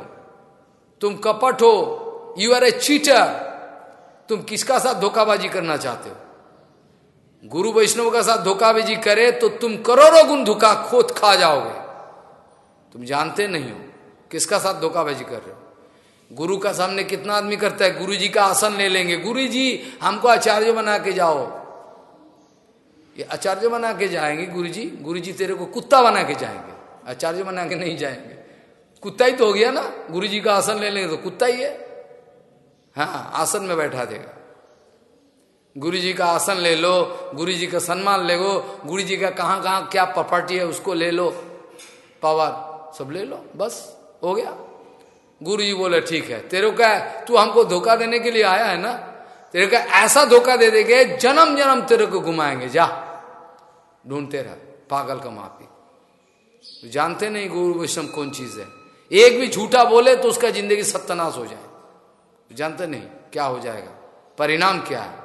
Speaker 1: तुम कपट हो यू आर ए चीटर तुम किसका साथ धोखाबाजी करना चाहते हो? गुरु वैष्णव का साथ धोखाबाजी करे तो तुम करोड़ों गुण धोखा खोद खा जाओगे। तुम जानते नहीं हो, किसका साथ धोखाबाजी कर रहे हो? गुरु का सामने कितना आदमी करता है गुरु जी का आसन ले लेंगे। गुरु जी हमको आचार्य बना के जाओ। ये आचार्य बना के जाएँगे गुरु जी गुरु जी तेरे को कुत्ता बना के जाएँगे। आचार्य बना के नहीं जाएँगे। कुत्ता ही तो हो गया ना गुरु जी का आसन ले लेंगे तो कुत्ता ही है। हाँ आसन में बैठा देगा। गुरु जी का आसन ले लो गुरु जी का सम्मान ले लो गुरु जी का कहाँ कहाँ क्या प्रॉपर्टी है उसको ले लो। पावर, सब ले लो, बस, हो गया। गुरु जी बोले, ठीक है, तेरे को क्या तू हमको धोखा देने के लिए आया है ना? तेरे को ऐसा धोखा दे देंगे जन्म जन्म तेरे को घुमाएँगे, जा। ढूंढते रह, पागल का माफ़ी। जानते नहीं गुरु वैष्णव कौन चीज़ है। एक भी झूठा बोले तो उसका ज़िंदगी सत्यानाश हो जाए। तो जानते नहीं क्या हो जाएगा। परिणाम क्या है?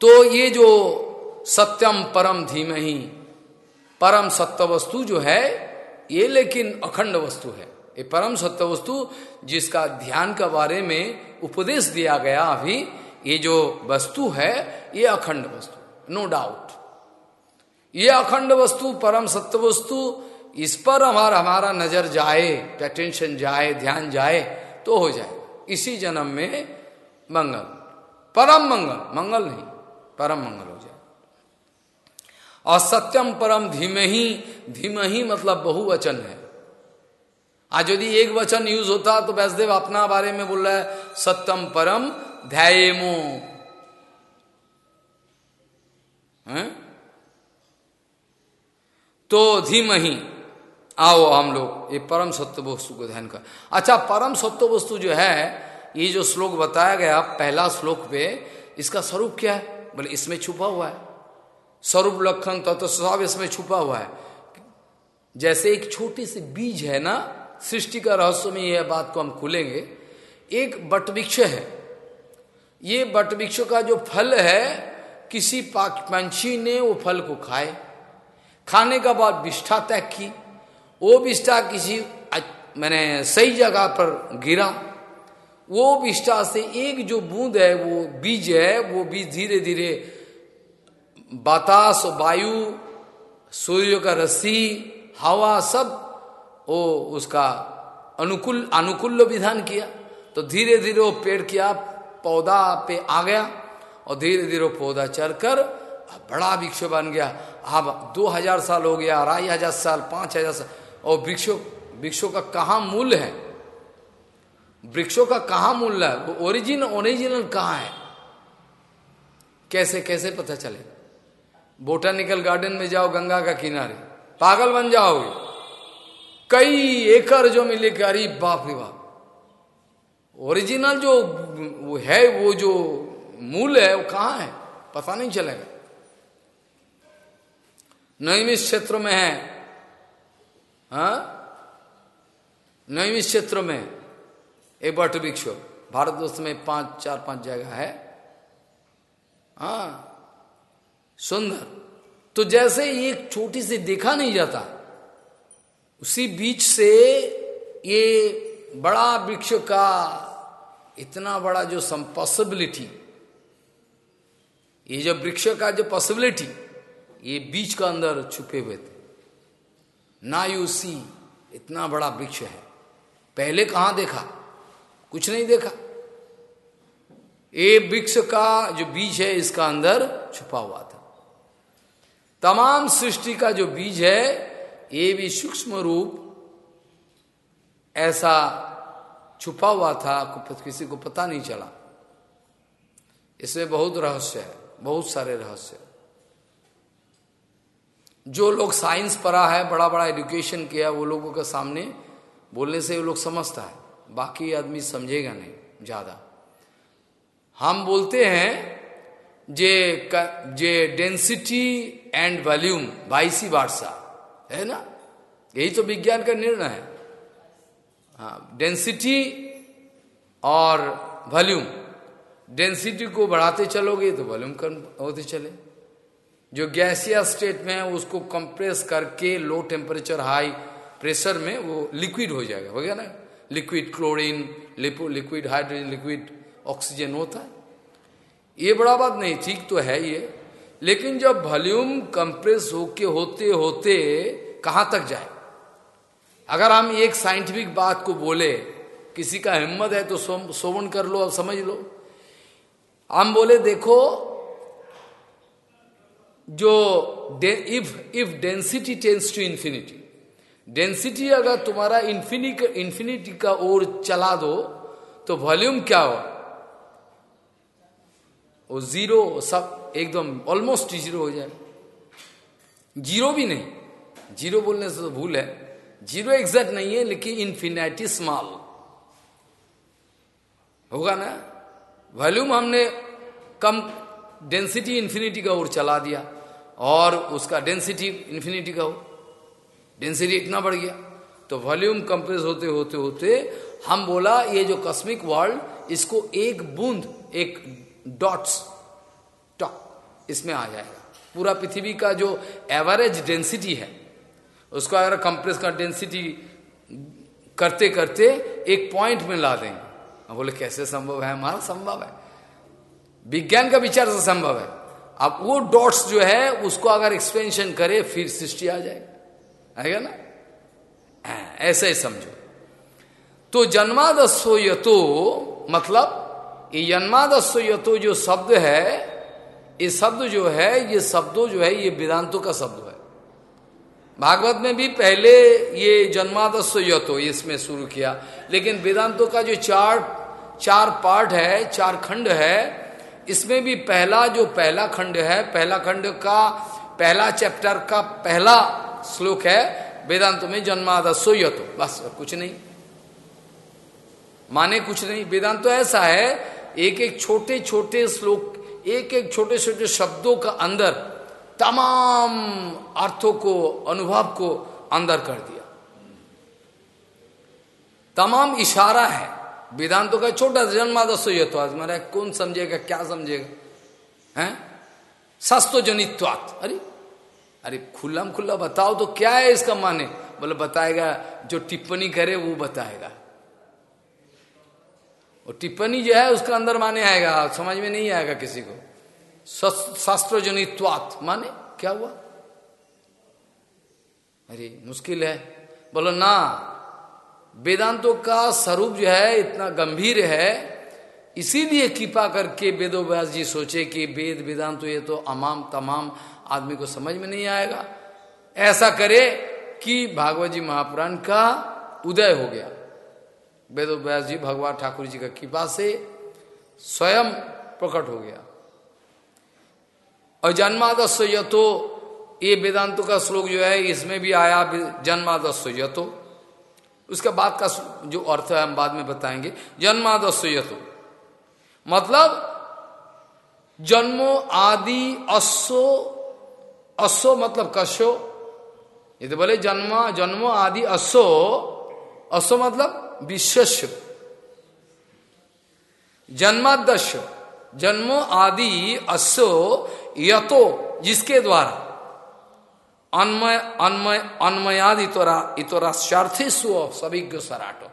Speaker 1: तो ये जो सत्यम परम धीम ही परम सत्य वस्तु जो है, ये लेकिन अखंड वस्तु है। ये परम सत्य वस्तु जिसका ध्यान के बारे में उपदेश दिया गया अभी, ये जो वस्तु है, ये अखंड वस्तु, नो डाउट। ये अखंड वस्तु, परम सत्य वस्तु, इस पर हमारा हमारा नज़र जाए अटेंशन जाए, ध्यान जाए तो हो जाए। इसी जन्म में मंगल। परम मंगल। मंगल नहीं, परम मंगल हो जाए। और सत्यम परम धीमे ही धीमे ही मतलब बहुवचन है। आज यदि एक वचन यूज़ होता तो वैसदेव अपना बारे में बोल रहा है, सत्यम परम ध्यामो तो धीम ही। आओ हम लोग, ये परम सत्य वस्तु को ध्यान कर। अच्छा परम सत्य वस्तु जो है, ये जो श्लोक बताया गया, पहला श्लोक पे, इसका स्वरूप क्या है? बोले, इसमें छुपा हुआ है। स्वरूप लक्षण तत्व सब इसमें छुपा हुआ है। जैसे एक छोटी सी बीज है ना, सृष्टि का रहस्य में यह बात को हम खुलेंगे। एक बटवृक्ष है। ये बटवृक्ष का जो फल है, किसी पंछी ने वो फल को खाए। खाने का बाद विष्ठा तय की। वो विष्ठा किसी मैंने सही जगह पर गिरा। वो विष्ठा से एक जो बूंद है, वो बीज है, वो बीज धीरे धीरे बतास, वायु, सूर्य का रस्सी, हवा सब, वो उसका अनुकूल अनुकूल विधान किया। तो धीरे धीरे वो पेड़ किया पौधा पे आ गया और धीरे धीरे वो पौधा चढ़कर बड़ा वृक्ष बन गया। अब दो हज़ार साल हो गया, अढ़ाई हज़ार साल, पाँच हज़ार साल। और वृक्षों वृक्षों का कहा मूल है? वृक्षों का कहा मूल है? वो ओरिजिन ओरिजिनल कहाँ है? कैसे कैसे पता चले? बोटानिकल गार्डन में जाओ गंगा का किनारे। पागल बन जाओगे। कई एकड़ जो मिले अरे बाप रे बाप। ओरिजिनल जो वो है, वो जो मूल है, वो कहाँ है? पता नहीं चलेगा। नैमिष क्षेत्र में है। हा? नैमिष क्षेत्र में। एक बट वृक्ष भारतवर्ष में पाँच, चार, पाँच जगह है। हाँ? सुंदर। तो जैसे एक छोटी सी देखा नहीं जाता, उसी बीच से ये बड़ा वृक्ष का इतना बड़ा जो पॉसिबिलिटी ये जो वृक्ष का जो पॉसिबिलिटी ये बीच का अंदर छुपे हुए थे। ना यू सी इतना बड़ा वृक्ष है। पहले कहाँ देखा? कुछ नहीं देखा। ये वृक्ष का जो बीज है, इसका अंदर छुपा हुआ था। तमाम सृष्टि का जो बीज है, ये भी सूक्ष्म रूप ऐसा छुपा हुआ था किसी को पता नहीं चला। इसमें बहुत रहस्य है, बहुत सारे रहस्य जो लोग साइंस पढ़ा है बड़ा बड़ा एजुकेशन किया, वो लोगों के सामने बोलने से वो लोग समझता है। बाकी आदमी समझेगा नहीं, ज़्यादा। हम बोलते हैं, जे जे density and volume vice versa है ना? यही तो विज्ञान का निर्णय है। हाँ डेंसिटी और वॉल्यूम डेंसिटी को बढ़ाते चलोगे तो वॉल्यूम कम होते चले। जो गैसिया स्टेट में है, उसको कंप्रेस करके लो टेम्परेचर हाई प्रेशर में वो लिक्विड हो जाएगा। हो गया ना? Liquid chlorine liquid hydrogen liquid oxygen होता है। ये बड़ा बात नहीं, ठीक तो है ये। लेकिन जब वॉल्यूम कंप्रेस होके होते होते कहाँ तक जाए? अगर हम एक साइंटिफिक बात को बोले, किसी का हिम्मत है तो सोवन कर लो, अब समझ लो। हम बोले, देखो जो if if density tends to infinity density अगर तुम्हारा इंफिनिटी इंफिनिटी का ओर चला दो तो वॉल्यूम क्या हो? वो ज़ीरो सब एकदम ऑलमोस्ट ज़ीरो हो जाए। ज़ीरो भी नहीं। ज़ीरो बोलने से तो भूल है। ज़ीरो एग्जैक्ट नहीं है, लेकिन इन्फिनिटी स्मॉल होगा ना? वॉल्यूम हमने कम डेंसिटी इन्फिनिटी का ओर चला दिया। और उसका डेंसिटी इन्फिनिटी का हो। डेंसिटी इतना बढ़ गया। तो वॉल्यूम कंप्रेस होते होते होते हम बोला, ये जो कस्मिक वर्ल्ड इसको एक बूंद, एक डॉट्स टॉक इसमें आ जाएगा। पूरा पृथ्वी का जो एवरेज डेंसिटी है, उसको अगर कंप्रेस का डेंसिटी करते करते एक पॉइंट में ला देंगे। बोले, कैसे संभव है? हमारा संभव है। विज्ञान का विचार से संभव है। अब वो डॉट्स जो है उसको अगर एक्सपेंशन करे फिर सृष्टि आ जाएगा। आएगा ना? हाँ, ऐसे ही समझो। तो जन्मादस्व यतो मतलब ये जन्मादस्व यतो जो शब्द है ये शब्द जो है ये शब्दों जो है ये वेदांतों का शब्द है। भागवत में भी पहले ये जन्मादस्व यतो इसमें शुरू किया। लेकिन वेदांतों का जो चार चार पार्ट है चार खंड है इसमें भी पहला जो पहला खंड है, पहला खंड का, पहला चैप्टर का पहला श्लोक है, वेदांत में जन्मादा सोयतो बस कुछ नहीं। माने कुछ नहीं। वेदांत तो ऐसा है एक एक छोटे छोटे श्लोक एक एक छोटे छोटे शब्दों का अंदर तमाम अर्थों को, अनुभव को अंदर कर दिया। तमाम इशारा है। वेदांतों का छोटा सा जन्मादस्व ये तो आज, महाराज, कौन समझेगा, क्या समझेगा? हैं? सस्तो जनित्वात अरे अरे खुल्ला खुल्ला, बताओ तो क्या है इसका माने? बोले, बताएगा, जो टिप्पणी करे, वो बताएगा। और टिप्पणी जो है, उसका अंदर माने आएगा, समझ में नहीं आएगा किसी को। शास्त्र जनित्वात माने? क्या हुआ? अरे, मुश्किल है। बोलो, ना वेदांतों का स्वरूप जो है, इतना गंभीर है। इसीलिए कृपा करके वेदोव्यास जी सोचे कि वेद, वेदांत तो ये तो अमाम, तमाम आदमी को समझ में नहीं आएगा। ऐसा करे कि भागवत जी महापुराण का उदय हो गया। वेदो व्यास जी भगवान ठाकुर जी का कृपा से स्वयं प्रकट हो गया। और जन्मादस्व यतो, ये वेदांतों का श्लोक जो है, इसमें भी आया जन्मादस्व यतो। उसके बाद का जो अर्थ है, हम बाद में बताएँगे। जन्मादस्व मतलब जन्मो आदि अश्व अश्व मतलब कशो ये तो बोले जन्म, जन्मो आदि अश्व अश्व मतलब विश्व जन्मादश जन्मो आदि अश्व यतो, जिसके द्वारा? अन्मय अन्मय, अन्मयाद इतोरा इतोरा स्वार्थे स्व सभिज्ञ सराटो।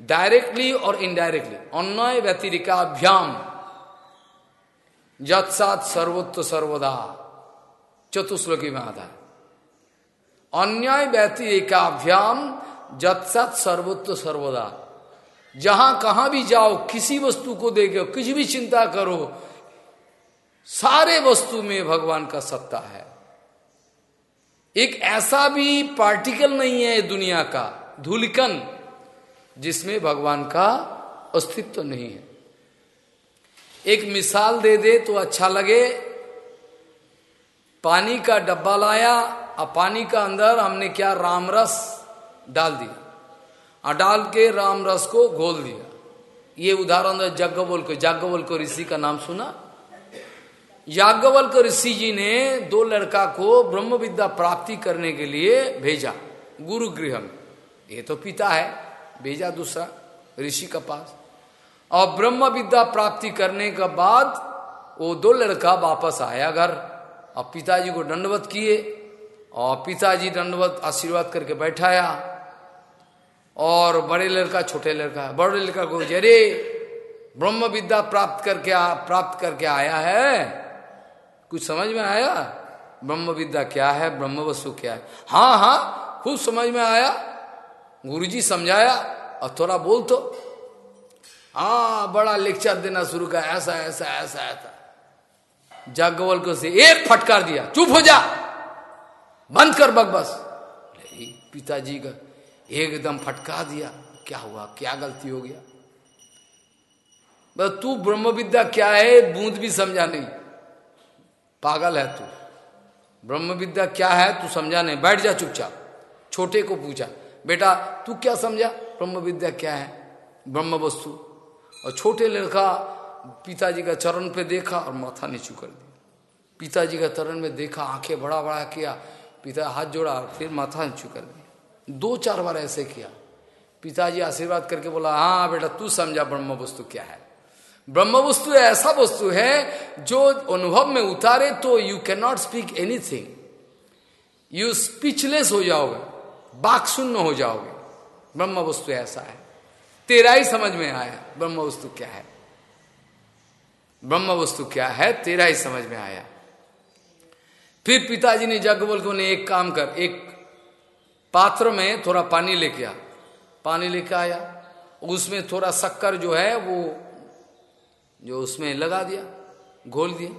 Speaker 1: डायरेक्टली और इनडायरेक्टली अन्वय व्यतिरिकाभ्याम जत्सात सर्वोत्त सर्वदा, चतुश्लोकी में आता अन्याय व्यतिरिकाभ्याम जत्सत सर्वोत्त सर्वदा। जहाँ कहाँ भी जाओ, किसी वस्तु को देखो कुछ भी चिंता करो, सारे वस्तु में भगवान का सत्ता है। एक ऐसा भी पार्टिकल नहीं है दुनिया का, धूलिकन, जिसमें भगवान का अस्तित्व तो नहीं है। एक मिसाल दे दे तो अच्छा लगे। पानी का डब्बा लाया और पानी का अंदर हमने क्या रामरस डाल दिया? और डाल के रामरस को घोल दिया। ये उदाहरण जग्ग बोल को जग्ग बोल को ऋषि का नाम सुना? याज्ञवल्क ऋषि जी ने दो लड़का को ब्रह्म विद्या प्राप्ति करने के लिए भेजा गुरु गृह में ये तो पिता है भेजा दूसरा ऋषि का पास। और ब्रह्म विद्या प्राप्ति करने के बाद वो दो लड़का वापस आया घर। और पिताजी को दंडवत किए और पिताजी दंडवत आशीर्वाद करके बैठाया। और बड़े लड़का छोटे लड़का बड़े लड़का को जरे ब्रह्म विद्या प्राप्त करके आ, प्राप्त करके आया है? कुछ समझ में आया? ब्रह्म विद्या क्या है? ब्रह्म वस्तु क्या है? हाँ हाँ खूब समझ में आया। गुरुजी समझाया, और थोड़ा बोल तो। हाँ बड़ा लेक्चर देना शुरू कर ऐसा ऐसा ऐसा ऐसा। जागवल को से एक फटकार दिया, चुप हो जा। बंद कर बक बस। पिताजी का एकदम फटका दिया। क्या हुआ? क्या गलती हो गया? बस तू ब्रह्म विद्या क्या है? बूंद भी समझा नहीं। पागल है तू। ब्रह्म विद्या क्या है तू समझा नहीं। बैठ जा चुपचाप। छोटे को पूछा, बेटा, तू क्या समझा? ब्रह्म विद्या क्या है? ब्रह्म वस्तु और छोटे लड़का पिताजी का चरण पे देखा और माथा नीचू कर दिया। पिताजी का चरण में देखा, आँखें बड़ा बड़ा किया, पिता हाथ जोड़ा, फिर माथा नीचू कर दिया। दो चार बार ऐसे किया। पिताजी आशीर्वाद करके बोला हाँ बेटा, तू समझा ब्रह्म वस्तु क्या है? ब्रह्म वस्तु ऐसा वस्तु है जो अनुभव में उतारे तो you can not speak anything you speechless हो जाओगे बाक शून्य हो जाओगे। ब्रह्म वस्तु ऐसा है। तेरा ही समझ में आया ब्रह्म वस्तु क्या है। ब्रह्म वस्तु क्या है, तेरा ही समझ में आया। फिर पिताजी ने जग बोल के उन्हें एक काम कर, एक पात्र में थोड़ा पानी लेके आ। पानी लेके आया। उसमें थोड़ा शक्कर जो है, वो जो उसमें लगा दिया, घोल दिया।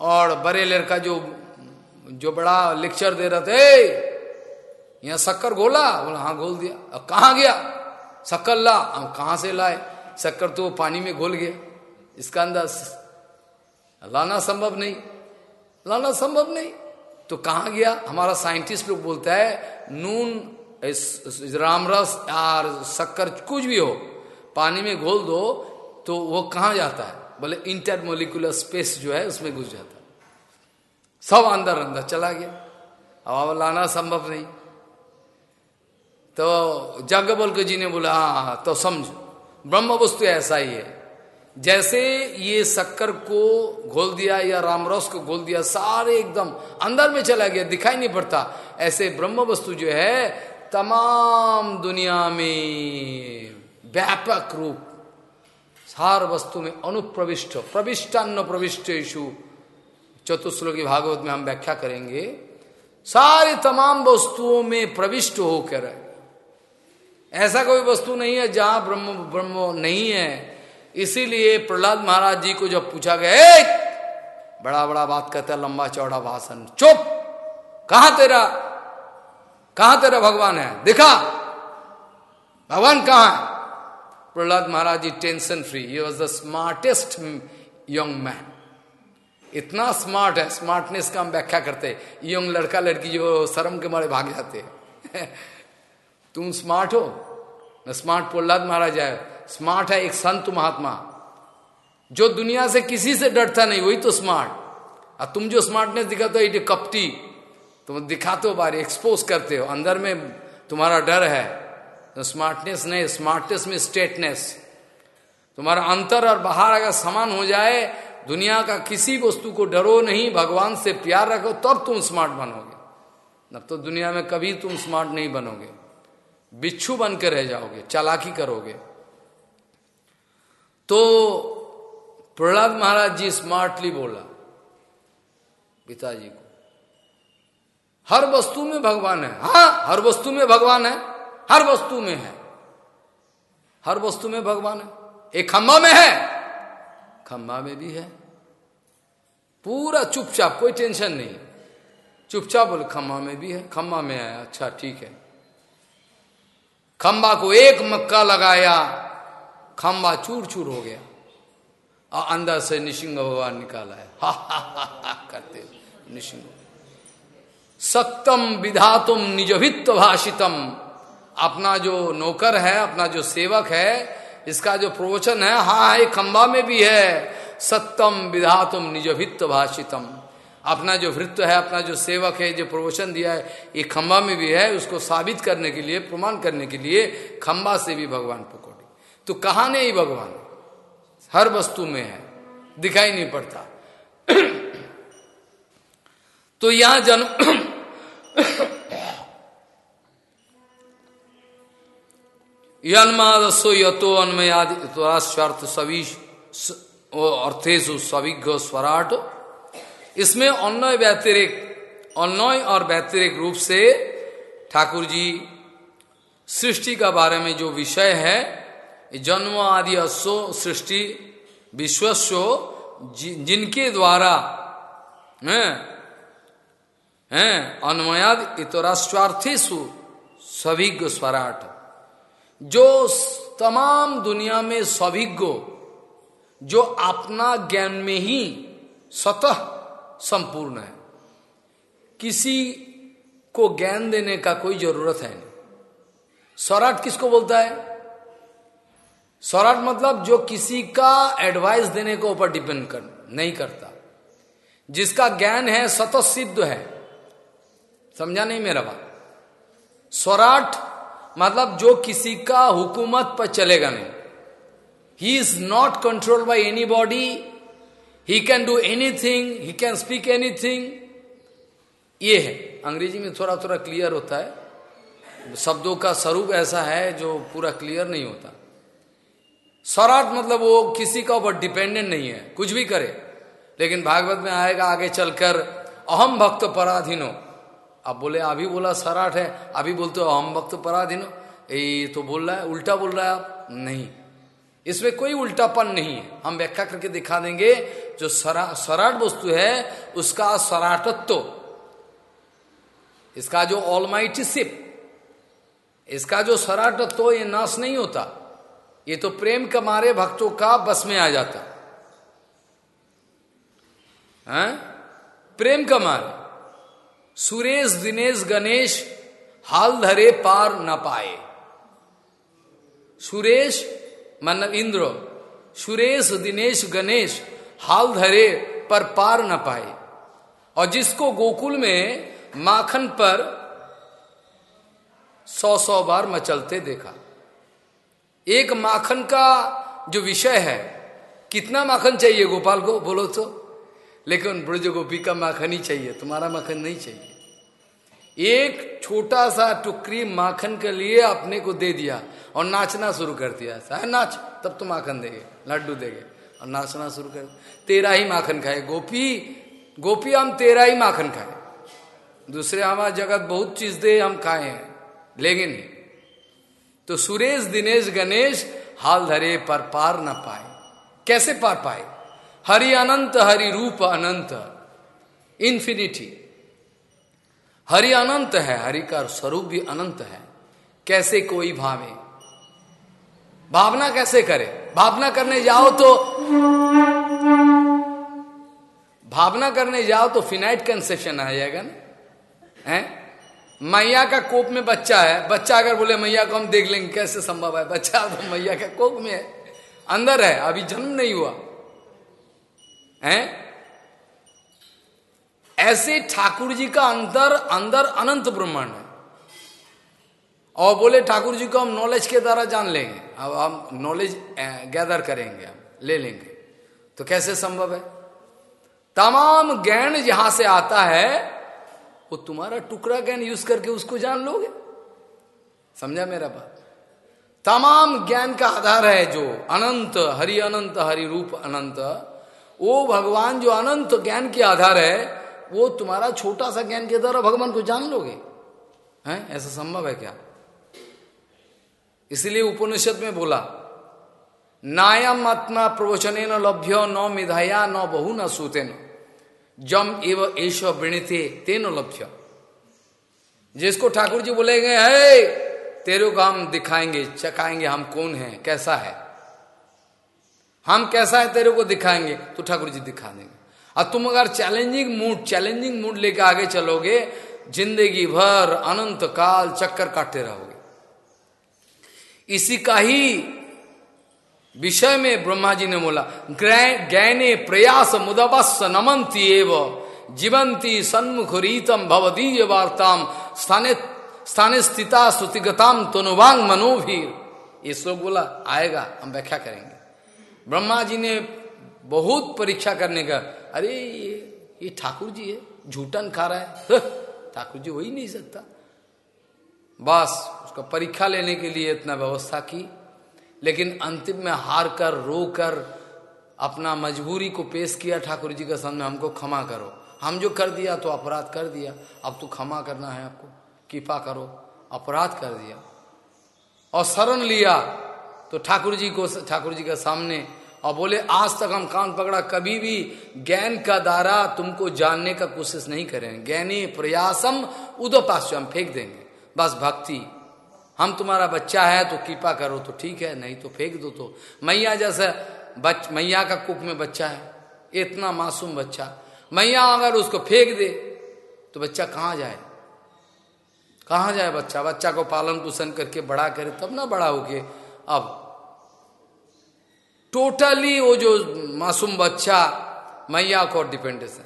Speaker 1: और बड़े लड़का जो जो बड़ा लेक्चर दे रहा थे यहाँ शक्कर घोला। बोला हाँ घोल दिया। अब कहाँ गया? शक्कर ला। हम कहाँ से लाए? शक्कर तो पानी में घोल गया। इसका अंदाज, लाना संभव नहीं। लाना संभव नहीं। तो कहाँ गया? हमारा साइंटिस्ट लोग बोलता है, नून रामरस यार शक्कर कुछ भी हो, पानी में घोल दो तो वो कहाँ जाता है? बोले इंटरमोलिकुलर स्पेस जो है उसमें घुस जाता है। सब अंदर अंदर चला गया। अब अब लाना संभव नहीं। तो जाग्ञवल्क जी ने बोला हाँ, हाँ तो समझो। ब्रह्म वस्तु ऐसा ही है। जैसे ये शक्कर को घोल दिया या रामरस को घोल दिया सारे एकदम अंदर में चला गया दिखाई नहीं पड़ता। ऐसे ब्रह्म वस्तु जो है तमाम दुनिया में व्यापक रूप सार वस्तु में अनुप्रविष्ट, प्रविष्टान्न प्रविष्ट यशु चतुश्लोकी भागवत में हम व्याख्या करेंगे, सारे तमाम वस्तुओं में प्रविष्ट होकर। ऐसा कोई वस्तु नहीं है जहाँ ब्रह्म ब्रह्म नहीं है। इसीलिए प्रहलाद महाराज जी को जब पूछा गया बड़ा बड़ा बात कहता लंबा चौड़ा भाषण, चुप! कहा तेरा कहा तेरा भगवान है? दिखा! भगवान कहा है? Prahlad Maharaj ji tension free he was the smartest young man इतना स्मार्ट है स्मार्टनेस का हम व्याख्या करते यंग लड़का, लड़की जो शर्म के मारे भाग जाते तुम स्मार्ट हो? न स्मार्ट प्रहलाद महाराज है। स्मार्ट है एक संत महात्मा। जो दुनिया से किसी से डरता नहीं, वही तो स्मार्ट और तुम जो स्मार्टनेस दिखाते हो इट कपटी, तुम दिखाते हो बारे एक्सपोज करते हो। अंदर में तुम्हारा डर है। तो स्मार्टनेस नहीं स्मार्टनेस में स्टेटनेस तुम्हारा अंतर और बाहर अगर समान हो जाए, दुनिया का किसी वस्तु को डरो नहीं, भगवान से प्यार रखो, तब तुम स्मार्ट बनोगे। अब तो दुनिया में कभी तुम स्मार्ट नहीं बनोगे। बिच्छू बन के रह जाओगे, चालाकी करोगे। तो प्रहलाद महाराज जी स्मार्टली बोला, पिताजी को, हर वस्तु में भगवान है। हाँ हर वस्तु में भगवान है। हर वस्तु में है। हर वस्तु में भगवान है। एक खंबा में है। खंबा में भी है। पूरा चुपचाप कोई टेंशन नहीं। चुपचाप बोले खम्बा में भी है। खम्बा में है। अच्छा ठीक है। खंबा को एक मक्का लगाया। खंबा चूर चूर हो गया। और अंदर से निशिंग भगवान निकाला है हा हा हा, हा करते निशिंग सत्यम विधातुम निजभित्व भाषितम अपना जो नौकर है, अपना जो सेवक है, इसका जो प्रवचन है हाँ एक खंबा में भी है। सत्यम विधातुम निजभित्व भाषितम। अपना जो वृत्त है, अपना जो सेवक है, जो प्रवचन दिया है, ये खंबा में भी है, उसको साबित करने के लिए, प्रमाण करने के लिए खंबा से भी भगवान पकौड़े। तो कहा नहीं भगवान? हर वस्तु में है। दिखाई नहीं पड़ता। तो यहाँ जन्म यन्मादसो यतो अन्मयादि स्वार्थ सभी अर्थेशु सविघ्य स्वराट। इसमें अन्नय व्यतिरिक अन्नय और व्यतिरिक रूप से ठाकुर जी सृष्टि का बारे में जो विषय है, जन्म आदि अश्व सृष्टि विश्वस्व जिनके द्वारा, हैं हैं, अन्वयाद इतरास्वार्थेशु सभिज्ञ स्वराट। जो तमाम दुनिया में सभिज्ञ जो अपना ज्ञान में ही स्वतः संपूर्ण है। किसी को ज्ञान देने का कोई ज़रूरत है नहीं। स्वराट किसको बोलता है? स्वराट मतलब जो किसी का एडवाइस देने के ऊपर डिपेंड कर, नहीं करता। जिसका ज्ञान है सत सिद्ध है। समझा नहीं मेरा बात? स्वराट मतलब जो किसी का हुकूमत पर चलेगा नहीं। He is not control by anybody he can do anything he can speak anything ये है। अंग्रेज़ी में थोड़ा थोड़ा क्लियर होता है। शब्दों का स्वरूप ऐसा है जो पूरा क्लियर नहीं होता। स्वराट मतलब वो किसी का ऊपर डिपेंडेंट नहीं है। कुछ भी करे। लेकिन भागवत में आएगा, आगे चलकर, अहम भक्त पराधीनो। अब बोले अभी बोला सराठ है अभी बोलते हो अहम भक्त पराधीनो ये तो बोल रहा है उल्टा बोल रहा है आप? नहीं इसमें कोई उल्टापन नहीं है। हम व्याख्या करके दिखा देंगे जो सरा, सराट वस्तु है उसका सराटत्व इसका जो ऑलमाइटी सिप इसका जो सराटत्व ये नाश नहीं होता। ये तो प्रेम के मारे भक्तों का बस में आ जाता। है? प्रेम का मारे। सुरेश, दिनेश, गणेश, हाल धरे पार न पाए। सुरेश मतलब इंद्र, सुरेश, दिनेश, गणेश, हाल धरे पर पार न पाए। और जिसको गोकुल में माखन पर सौ सौ बार मचलते देखा। एक माखन का जो विषय है, कितना माखन चाहिए गोपाल को? बोलो तो। लेकिन ब्रज गोपी का माखन ही चाहिए, तुम्हारा माखन नहीं चाहिए। एक छोटा सा टुकड़ी माखन के लिए अपने को दे दिया और नाचना शुरू कर दिया। है नाच, तब तो माखन देंगे, लड्डू देंगे। और नाचना शुरू कर, तेरा ही माखन खाए। गोपी गोपी, हम तेरा ही माखन खाए। दूसरे हमारा जगत बहुत चीज़ दे, हम खाए। हैं लेंगे नहीं तो सुरेश, दिनेश, गणेश, हाल धरे पर पार ना पाए। कैसे पार पाए? हरि अनंत, हरि रूप अनंत इन्फिनिटी हरि अनंत है, हरि का स्वरूप भी अनंत है। कैसे कोई भावे? भावना कैसे करे? भावना करने जाओ तो भावना करने जाओ तो फिनाइट कंसेप्शन आ जाएगा ना? है? मैया का कोप में बच्चा है। बच्चा अगर बोले, मैया को हम देख लेंगे, कैसे संभव है? बच्चा तो मैया का कोप में है। अंदर है, अभी जन्म नहीं हुआ। है? ऐसे ठाकुर जी का अंदर अंदर अनंत ब्रह्मांड है। और बोले, ठाकुर जी को हम नॉलेज के द्वारा जान लेंगे। अब हम नॉलेज गैदर करेंगे हम, ले लेंगे। तो कैसे संभव है? तमाम ज्ञान जहाँ से आता है, वो तुम्हारा टुकड़ा ज्ञान यूज़ करके उसको जान लोगे। समझा मेरा बात? तमाम ज्ञान का आधार है जो अनंत, हरि अनंत, हरि रूप अनंत वो भगवान जो अनंत ज्ञान के आधार है, वो तुम्हारा छोटा सा ज्ञान के द्वारा भगवान को जान लोगे। हैं? ऐसा संभव है क्या? इसलिए उपनिषद में बोला, नायम आत्मा प्रवचन न लभ्य न मिधाया न बहु न सूते न जम एव एश वृणिते तेन लभ्य। जिसको ठाकुर जी बोलेंगे, हे, तेरे को हम दिखाएँगे, चकाएँगे हम कौन है, कैसा है? हम कैसा है तेरे को दिखाएँगे? तो ठाकुर जी दिखा देंगे। और तुम अगर चैलेंजिंग मूड चैलेंजिंग मूड लेके आगे चलोगे, ज़िंदगी भर, अनंत काल चक्कर काटते रहोगे। इसी का ही विषय में ब्रह्मा जी ने बोला ज्ञाने प्रयास मुदबस नमंती एव जीवंती सन्मुख रीतम भवदीय वार्ताम स्थाने स्थाने स्थिता श्रुतिगताम तनुवांग मनोभीर ये श्लोक बोला, आएगा, हम व्याख्या करेंगे। ब्रह्मा जी ने बहुत परीक्षा करने का, अरे ये ये ठाकुर जी है, झूठन खा रहा है। ठाकुर जी हो ही नहीं सकता। बस उसका परीक्षा लेने के लिए इतना व्यवस्था की, लेकिन अंतिम में हार कर, रो कर, अपना मजबूरी को पेश किया ठाकुर जी के सामने हमको क्षमा करो। हम जो कर दिया तो अपराध कर दिया। अब तो क्षमा करना है आपको, कृपा करो, अपराध कर दिया। और शरण लिया। तो ठाकुर जी को ठाकुर जी के सामने और बोले, आज तक हम कान पकड़ा, कभी भी ज्ञान का दारा तुमको जानने का कोशिश नहीं करें ज्ञानी प्रयासम उदोपास हम फेंक देंगे। बस भक्ति, हम तुम्हारा बच्चा है तो कृपा करो तो ठीक है, नहीं तो फेंक दो तो। मैया जैसे बच, मैया का कुक में बच्चा है, इतना मासूम बच्चा। मैया अगर उसको फेंक दे तो बच्चा कहाँ जाए? कहाँ जाए बच्चा? बच्चा को पालन पोषण करके बड़ा करे, तब ना बड़ा हो के अब। टोटली वो जो मासूम बच्चा, मैया को डिपेंडेंस है।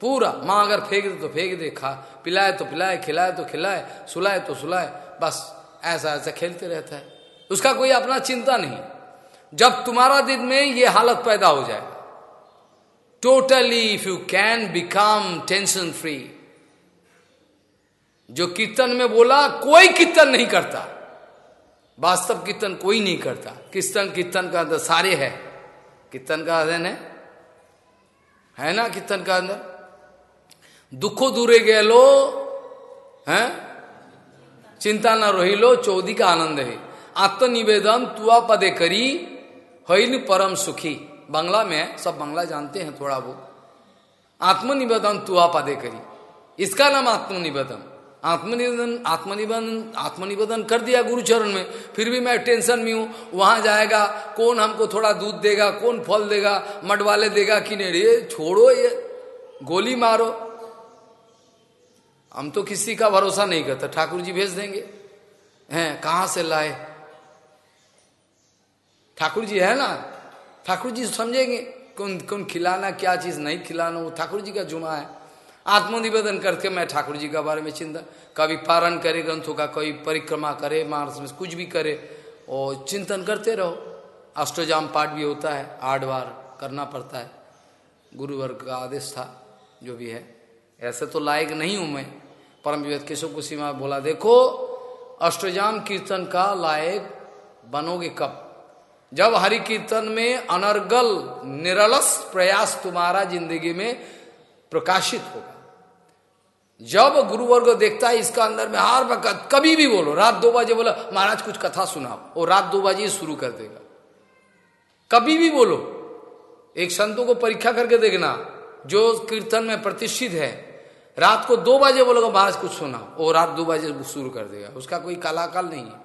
Speaker 1: पूरा, माँ अगर फेंक दे तो फेंक दे, खा, पिलाए तो पिलाए, खिलाए तो खिलाए, सुलाए तो सुलाए, बस, ऐसा ऐसा खेलते रहता है। उसका कोई अपना चिंता नहीं। जब तुम्हारा दिन में ये हालत पैदा हो जाए totally if you can become tension free जो कीर्तन में बोला, कोई कीर्तन नहीं करता। वास्तव कीर्तन कोई नहीं करता। कीर्तन कीर्तन का अंदर सारे है। कीर्तन का अध्ययन है। है ना कीर्तन का अंदर? दुखो दूरे गए लो, है? चिंता न रोही लो, चौधरी का आनंद है। आत्मनिवेदन तुआ पदे करी हईन परम सुखी। बांग्ला में सब बांग्ला जानते हैं थोड़ा बहुत। आत्मनिवेदन तुआ पदे करी। इसका नाम आत्मनिवेदन। आत्मनिवेदन आत्मनिवेदन आत्मनिवेदन कर दिया गुरुचरण में, फिर भी मैं टेंशन में हूँ। वहाँ जाएगा, कौन हमको थोड़ा दूध देगा, कौन फल देगा, मड वाले देगा कि नहीं? रे छोड़ो ये, गोली मारो। हम तो किसी का भरोसा नहीं करते। ठाकुर जी भेज देंगे। हैं, कहाँ से लाए? ठाकुर जी है ना? ठाकुर जी समझेंगे, कौन कौन खिलाना, क्या चीज़ नहीं खिलाना, वो ठाकुर जी का जुमा है। आत्मनिवेदन करके मैं ठाकुर जी का बारे में चिंता, कभी पारण करे, ग्रंथों का कोई परिक्रमा करे मार्स में कुछ भी करे, और चिंतन करते रहो। अष्टजाम पाठ भी होता है, आठ बार करना पड़ता है। गुरुवर्ग का आदेश था, जो भी है। ऐसे तो लायक नहीं हूँ मैं। परम विवेद केशव को सीमा बोला, देखो, अष्टजाम कीर्तन का लायक बनोगे कब? जब हरि कीर्तन में अनर्गल, निरलस प्रयास तुम्हारा ज़िंदगी में प्रकाशित होगा। जब गुरुवर्ग देखता है, इसका अंदर में हर वक्त कभी भी बोलो, रात दो बजे बोलो, महाराज, कुछ कथा सुनाओ। और रात दो बजे शुरू कर देगा। कभी भी बोलो, एक संतों को परीक्षा करके देखना, जो कीर्तन में प्रतिष्ठित है, रात को दो बजे बोलोगे, महाराज, कुछ सुनाओ। और रात दो बजे शुरू कर देगा। उसका कोई कलाकाल नहीं है।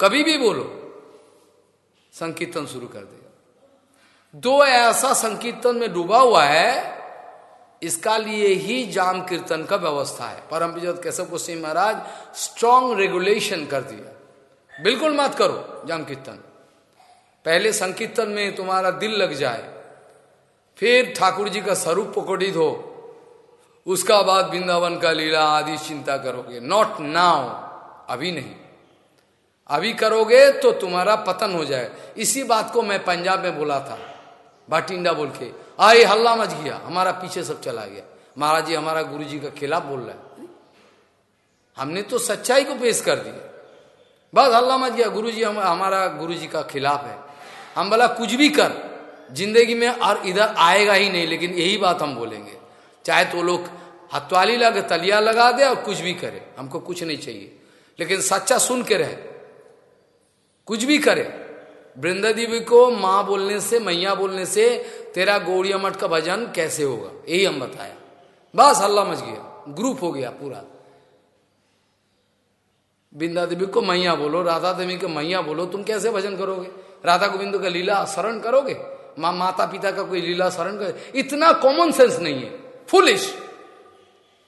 Speaker 1: कभी भी बोलो, संकीर्तन शुरू कर देगा। दो ऐसा संकीर्तन में डूबा हुआ है इसका लिए ही जाम कीर्तन का व्यवस्था है। परम विजय कैसे गोस्वी महाराज स्ट्रॉन्ग रेगुलेशन कर दिया। बिल्कुल मत करो जाम कीर्तन। पहले संकीर्तन में तुम्हारा दिल लग जाए। फिर ठाकुर जी का स्वरूप पकड़ित हो। उसका बाद वृंदावन का लीला आदि चिंता करोगे। नॉट नाउ अभी नहीं। अभी करोगे तो तुम्हारा पतन हो जाए। इसी बात को मैं पंजाब में बोला था। बाटिंडा बोल के आए हल्ला मच गया हमारा पीछे सब चला गया। महाराज जी हमारा गुरु जी का खिलाफ बोल रहा है। हमने तो सच्चाई को पेश कर दिया। बस हल्ला मच गया गुरु जी हम, हमारा गुरु जी का खिलाफ है। हम बोला कुछ भी कर ज़िंदगी में और इधर आएगा ही नहीं लेकिन यही बात हम बोलेंगे। चाहे तो लोग हथवाली लगे तलिया लगा दे और कुछ भी करे हमको कुछ नहीं चाहिए। लेकिन सच्चा सुन के रहे कुछ भी करे वृंदा देवी को माँ बोलने से, मैया बोलने से, तेरा गौड़िया मठ का भजन कैसे होगा? यही हम बताया। बस हल्ला मच गया। ग्रुप हो गया पूरा। बिंदा देवी को मैया बोलो, राधा देवी को मैया बोलो, तुम कैसे भजन करोगे? राधा गोविंद का लीला शरण करोगे? माँ माता पिता का कोई लीला शरण करे, इतना कॉमन सेंस नहीं है। फुलिश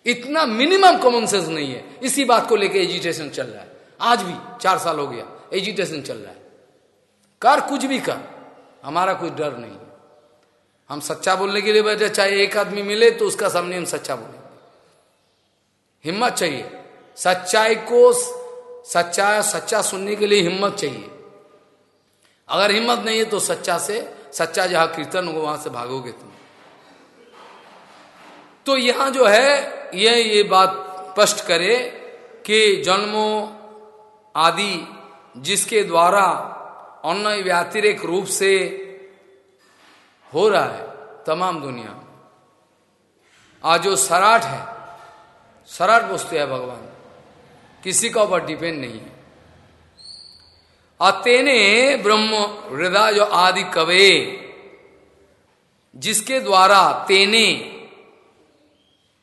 Speaker 1: इतना मिनिमम कॉमन सेंस नहीं है। इसी बात को लेकर एजुटेशन चल रहा है। आज भी, चार साल हो गया एजुटेशन चल रहा है। कर कुछ भी कर। हमारा कोई डर नहीं हम सच्चा बोलने के लिए बैठे, चाहे एक आदमी मिले तो उसका सामने हम सच्चा बोलेंगे। हिम्मत चाहिए। सच्चाई को सच्चा सच्चा सुनने के लिए हिम्मत चाहिए। अगर हिम्मत नहीं है तो सच्चा से, सच्चा जहाँ कीर्तन होगा, वहाँ से भागोगे तुम। तो यहाँ जो है, ये ये बात स्पष्ट करे कि जन्मों आदि जिसके द्वारा अन्न व्यातिरिक रूप से हो रहा है तमाम दुनिया आज जो सराट है, सराट वस्तु है भगवान। किसी का ऊपर डिपेंड नहीं है। अतेने ब्रह्म हृदय जो आदि कवे, जिसके द्वारा तेने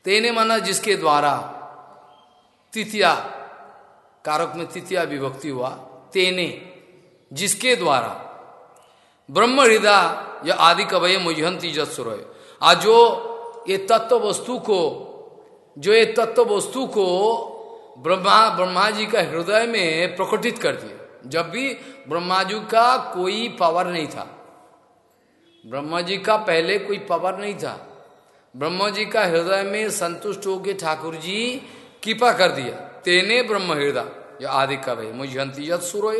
Speaker 1: तेने माना जिसके द्वारा तितिया कारक में तितिया विभक्ति हुआ, तेने। जिसके द्वारा ब्रह्म हृदय या आदि कवय मुझंती जत्सुर आज जो ये तत्व वस्तु को, जो ये तत्व वस्तु को ब्रह्मा ब्रह्मा जी का हृदय में प्रकटित कर दिया। जब भी ब्रह्मा जी का कोई पावर नहीं था ब्रह्मा जी का पहले कोई पावर नहीं था ब्रह्मा जी का हृदय में संतुष्ट होकर ठाकुर जी कृपा कर दिया। तेने ब्रह्म हृदय जो आदि कवि मुझंती यद सुरो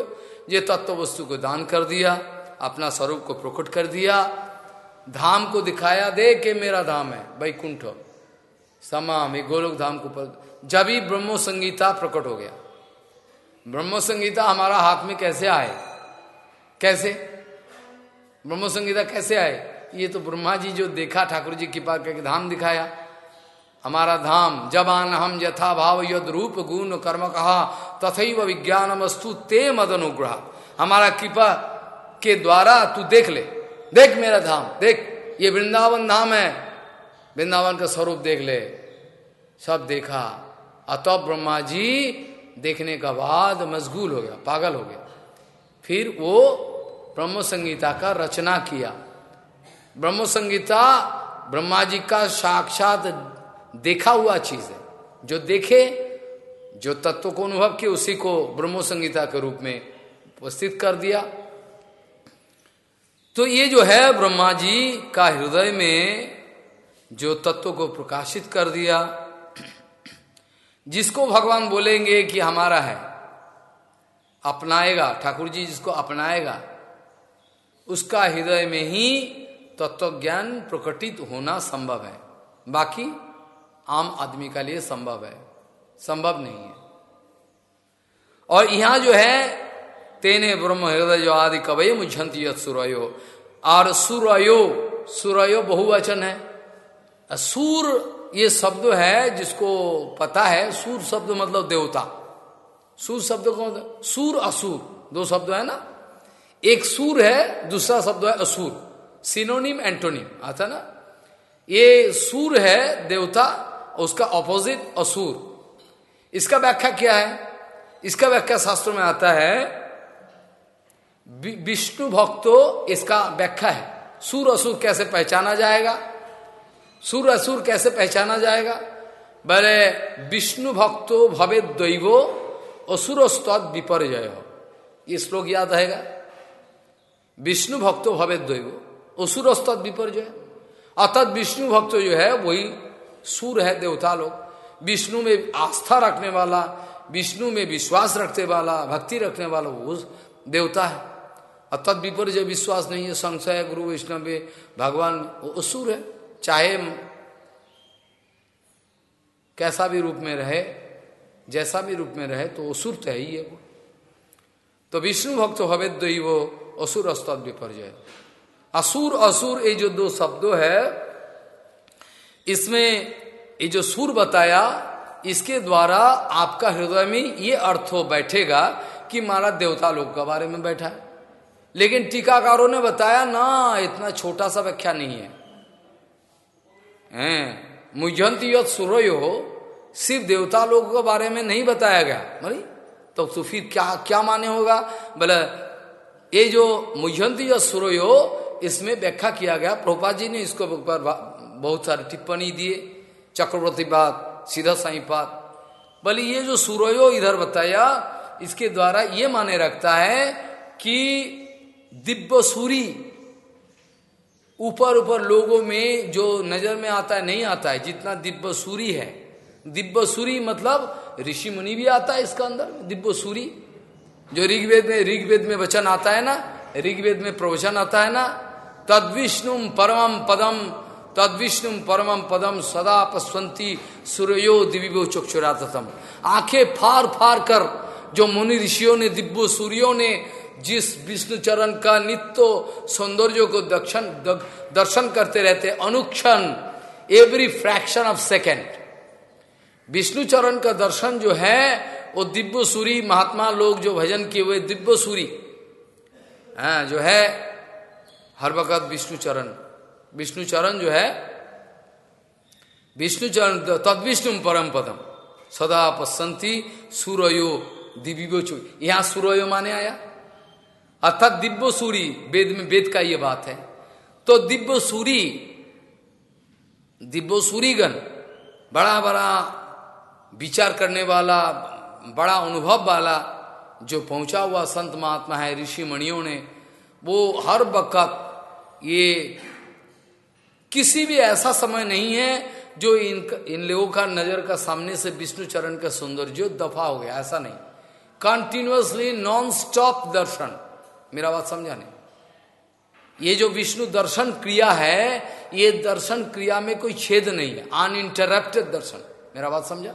Speaker 1: ये तत्व वस्तु को दान कर दिया, अपना स्वरूप को प्रकट कर दिया, धाम को दिखाया, दे के मेरा धाम है, वैकुंठ। समा में गोलोक धाम को जब ही ब्रह्मो संगीता प्रकट हो गया। ब्रह्म संगीता हमारा हाथ में कैसे आए? कैसे? ब्रह्म संगीता कैसे आए? ये तो ब्रह्मा जी जो देखा, ठाकुर जी कृपा करके धाम दिखाया। हमारा धाम, जबान हम यथा भाव यद रूप गुण कर्म कहा, तथैव विज्ञान वस्तु ते मद अनुग्रह हमारा कृपा के द्वारा तू देख ले। देख मेरा धाम, देख, ये वृंदावन धाम है। वृंदावन का स्वरूप देख ले। सब देखा। अतः ब्रह्मा जी, देखने का बाद मशगूल हो गया, पागल हो गया। फिर वो ब्रह्म संगीता का रचना किया। ब्रह्म संगीता ब्रह्मा जी का साक्षात देखा हुआ चीज़ है। जो देखे, जो तत्व को अनुभव किए, उसी को ब्रह्म संगीता के रूप में उपस्थित कर दिया। तो ये जो है ब्रह्मा जी का हृदय में जो तत्व को प्रकाशित कर दिया, जिसको भगवान बोलेंगे कि हमारा है, अपनाएगा, ठाकुर जी जिसको अपनाएगा, उसका हृदय में ही तत्व ज्ञान प्रकटित होना संभव है। बाकी आम आदमी का लिए संभव है। संभव नहीं है। और यहाँ जो है, तेने ब्रह्म हृदय जो आदि कवय मुझंत सुरयो। और सुरयो सुरयो बहुवचन है। सूर ये शब्द है जिसको पता है, सूर शब्द मतलब देवता। सूर शब्द कौन सूर असुर, दो शब्द है ना? एक सूर है, दूसरा शब्द है असुर। सिनोनिम एंटोनिम आता ना? ये सूर है, देवता उसका ऑपोजिट असुर इसका व्याख्या क्या है? इसका व्याख्या शास्त्र में आता है विष्णु भक्तो इसका व्याख्या है। सूर असुर कैसे पहचाना जाएगा? सुर असुर कैसे पहचाना जाएगा? बोले, विष्णु भक्तो भवे दैवो असुर विपर्जय हो ये श्लोक याद रहेगा। विष्णु भक्तो भवे दैव असुर विपर्जय अतत विष्णु भक्त जो है, वही सुर है देवता लोग। विष्णु में आस्था रखने वाला, विष्णु में विश्वास रखने वाला, भक्ति रखने वाला वो देवता है। अतत विपर्जय विश्वास नहीं है, संशय, गुरु वैष्णव, भगवान, वो असुर है। चाहे कैसा भी रूप में रहे, जैसा भी रूप में रहे तो असुर तो है ही है वो। तो विष्णु भक्त हवे वो असुर स्तव्य परिचय असुर असुर, ये जो दो शब्दों है इसमें ये जो सुर बताया इसके द्वारा आपका हृदय में ये अर्थ हो बैठेगा कि महाराज देवता लोग के बारे में बैठा है। लेकिन टीकाकारों ने बताया ना इतना छोटा सा व्याख्या नहीं है। हैं मुझंती यद हो सिर्फ़ देवता लोगों के बारे में नहीं बताया गया। बोली तो, तो फिर क्या क्या माने होगा? बोले ये जो मुझंती यद हो इसमें व्याख्या किया गया। प्रोपा जी ने इसको बहुत सारी टिप्पणी दिए, चक्रवर्ती बात सीधा साई बोले ये जो सुरयो इधर बताया, इसके द्वारा ये माने रखता है कि दिव्य सूरी ऊपर ऊपर लोगों में जो नज़र में आता है, नहीं आता है, जितना दिव्य सूरी है। दिव्य सूरी मतलब ऋषि मुनि भी आता है इसका अंदर दिव्य सूरी। जो ऋग्वेद में ऋग्वेद में वचन आता है ना, ऋग्वेद में प्रवचन आता है ना तद विष्णु परम पदम तद विष्णु परम पदम सदा पस्वंती सूर्यो दिव्यो चक्षुरातम आँखें फार फार कर जो मुनि ऋषियों ने दिव्य सूर्यों ने जिस विष्णु चरण का नित्य सौंदर्य को दर्शन दर्शन करते रहते अनुक्षण every fraction of second Vishnu चरण का दर्शन जो है वो दिव्य सूरी महात्मा लोग जो भजन किए हुए दिव्य सूरी हाँ, जो है हर वक्त विष्णु चरण। विष्णु चरण जो है विष्णु चरण तद विष्णु परम पदम। सदा पसंती सूरयो दिव्यो चु। यहाँ सूरयो माने आया? अर्थात दिव्य सूरी, वेद में, वेद का ये बात है। तो दिव्य सूरी, दिव्य सूरीगण, बड़ा बड़ा विचार करने वाला, बड़ा अनुभव वाला जो पहुँचा हुआ संत महात्मा है, ऋषि मणियों ने, वो हर वक्त ये किसी भी ऐसा समय नहीं है जो इन इन लोगों का नज़र का सामने से विष्णु चरण का सुंदर जो दफ़ा हो गया, ऐसा नहीं। कंटिन्यूसली नॉन स्टॉप दर्शन, मेरा बात समझा नहीं। ये जो विष्णु दर्शन क्रिया है, ये दर्शन क्रिया में कोई छेद नहीं है अनइंटरप्टेड दर्शन, मेरा बात समझा।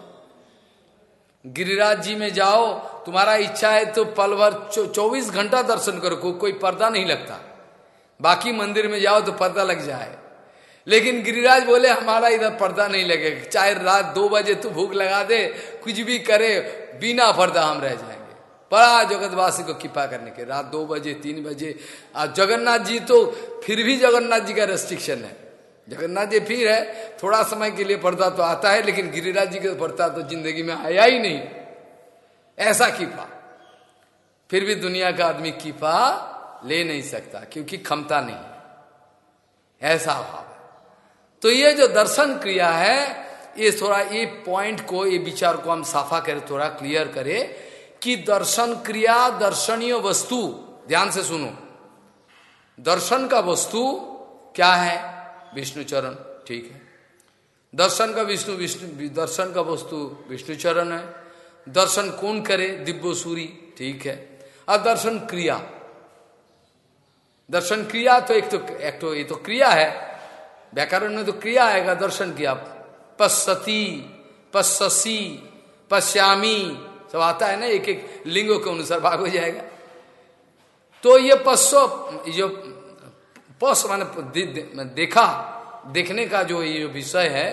Speaker 1: गिरिराज जी में जाओ, तुम्हारा इच्छा है तो पल भर चौबीस घंटा दर्शन करो कोई पर्दा नहीं लगता। बाकी मंदिर में जाओ तो पर्दा लग जाए। लेकिन गिरिराज बोले, हमारा इधर पर्दा नहीं लगेगा। चाहे रात दो बजे तू भूख लगा दे, कुछ भी करे, बिना पर्दा हम रह जाएँगे। बड़ा जगतवासी को कृपा करने के रात दो बजे, तीन बजे। और जगन्नाथ जी तो फिर भी जगन्नाथ जी का रेस्ट्रिक्शन है। जगन्नाथ जी फिर है, थोड़ा समय के लिए पर्दा तो आता है, लेकिन गिरिराज जी का पर्दा तो ज़िंदगी में आया ही नहीं। ऐसा कीपा। फिर भी दुनिया का आदमी कीपा ले नहीं सकता, क्योंकि क्षमता नहीं ऐसा भाव। तो ये जो दर्शन क्रिया है, ये थोड़ा, ये पॉइंट को, ये विचार को हम साफा करें, थोड़ा क्लियर करें कि दर्शन क्रिया, दर्शनीय वस्तु, ध्यान से सुनो। दर्शन का वस्तु क्या है? विष्णु चरण, ठीक है। दर्शन का विष्णु विष्णु, दर्शन का वस्तु विष्णु चरण है। दर्शन कौन करे? दिव्य सूरी, ठीक है। और दर्शन क्रिया। दर्शन क्रिया तो एक तो एक तो ये तो क्रिया है। व्याकरण में तो क्रिया आएगा दर्शन किया पश्यती पश्यसी पश्यामी सब आता है ना एक एक लिंगों के अनुसार भाग हो जाएगा। तो ये पश्चो जो पश माने दे, दे, देखा देखने का जो ये विषय है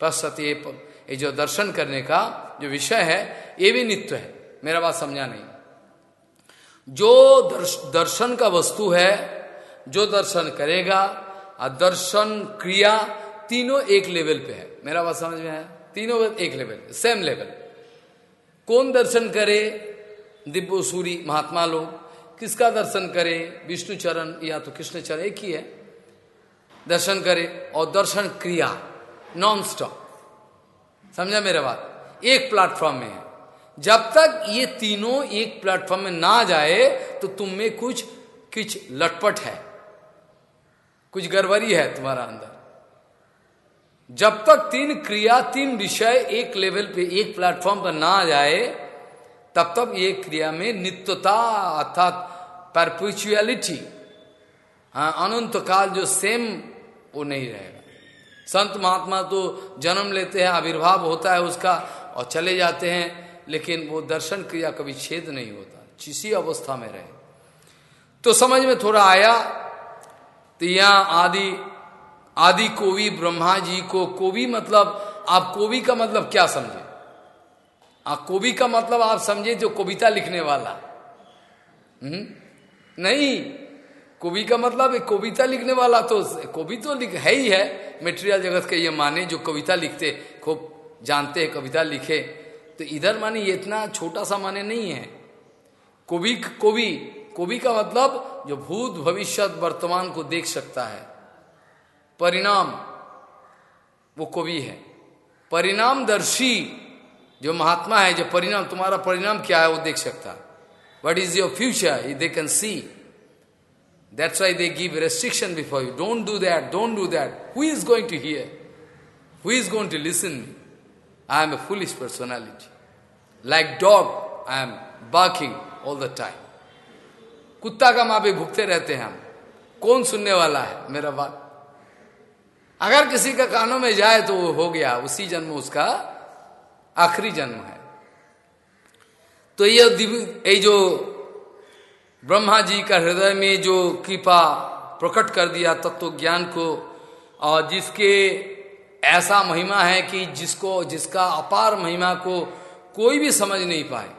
Speaker 1: पश्चत ये जो दर्शन करने का जो विषय है ये भी नित्य है मेरा बात समझा नहीं। जो दर्श, दर्शन का वस्तु है जो दर्शन करेगा दर्शन, क्रिया तीनों एक लेवल पे है। मेरा बात समझ में आया? तीनों एक लेवल सेम लेवल कौन दर्शन करे? दिव्य सूरी महात्मा लोग। किसका दर्शन करे? विष्णु चरण, या तो कृष्ण चरण, एक ही है। दर्शन करे और दर्शन क्रिया नॉन स्टॉप समझा मेरा बात? एक प्लेटफॉर्म में है। जब तक ये तीनों एक प्लेटफॉर्म में ना जाए तो तुम में कुछ कुछ लटपट है। कुछ गड़बड़ी है तुम्हारा अंदर। जब तक तीन क्रिया, तीन विषय एक लेवल पे, एक प्लेटफॉर्म पर ना जाए, तब तक ये क्रिया में नित्यता अर्थात परपुचुअलिटी हाँ अनंत काल जो सेम वो नहीं रहेगा। संत महात्मा तो जन्म लेते हैं, आविर्भाव होता है उसका और चले जाते हैं, लेकिन वो दर्शन क्रिया कभी छेद नहीं होता किसी अवस्था में रहे। तो समझ में थोड़ा आया तो यहाँ आदि आदि कोवि ब्रह्मा जी को, कोवि मतलब आप कोवि का मतलब क्या समझे? आ कवि का मतलब आप समझे जो कविता लिखने वाला। हम्म? नहीं, कवि का मतलब एक कविता लिखने वाला तो कवि तो लिख, है ही है। मेटेरियल जगत के ये माने जो कविता लिखते, खूब जानते हैं, कविता लिखे। तो इधर माने ये इतना छोटा सा माने नहीं है। कवि कवि कवि का मतलब जो भूत भविष्य वर्तमान को देख सकता है। परिणाम, वो कवि है। परिणामदर्शी जो महात्मा है, जो परिणाम, तुम्हारा परिणाम क्या है, वो देख सकता what is your future they can see that's why they give restriction before you don't do that don't do that who is going to hear who is going to listen I am a foolish personality like dog I am barking all the time कुत्ता का माँ भी भुगते रहते हैं हम। कौन सुनने वाला है मेरा बात? अगर किसी का कानों में जाए तो वो हो गया, उसी जन्म उसका आखिरी जन्म है। तो ये ये जो ब्रह्मा जी का हृदय में जो कृपा प्रकट कर दिया तत्व ज्ञान को, और जिसके ऐसा महिमा है कि जिसको, जिसका अपार महिमा को कोई भी समझ नहीं पाए,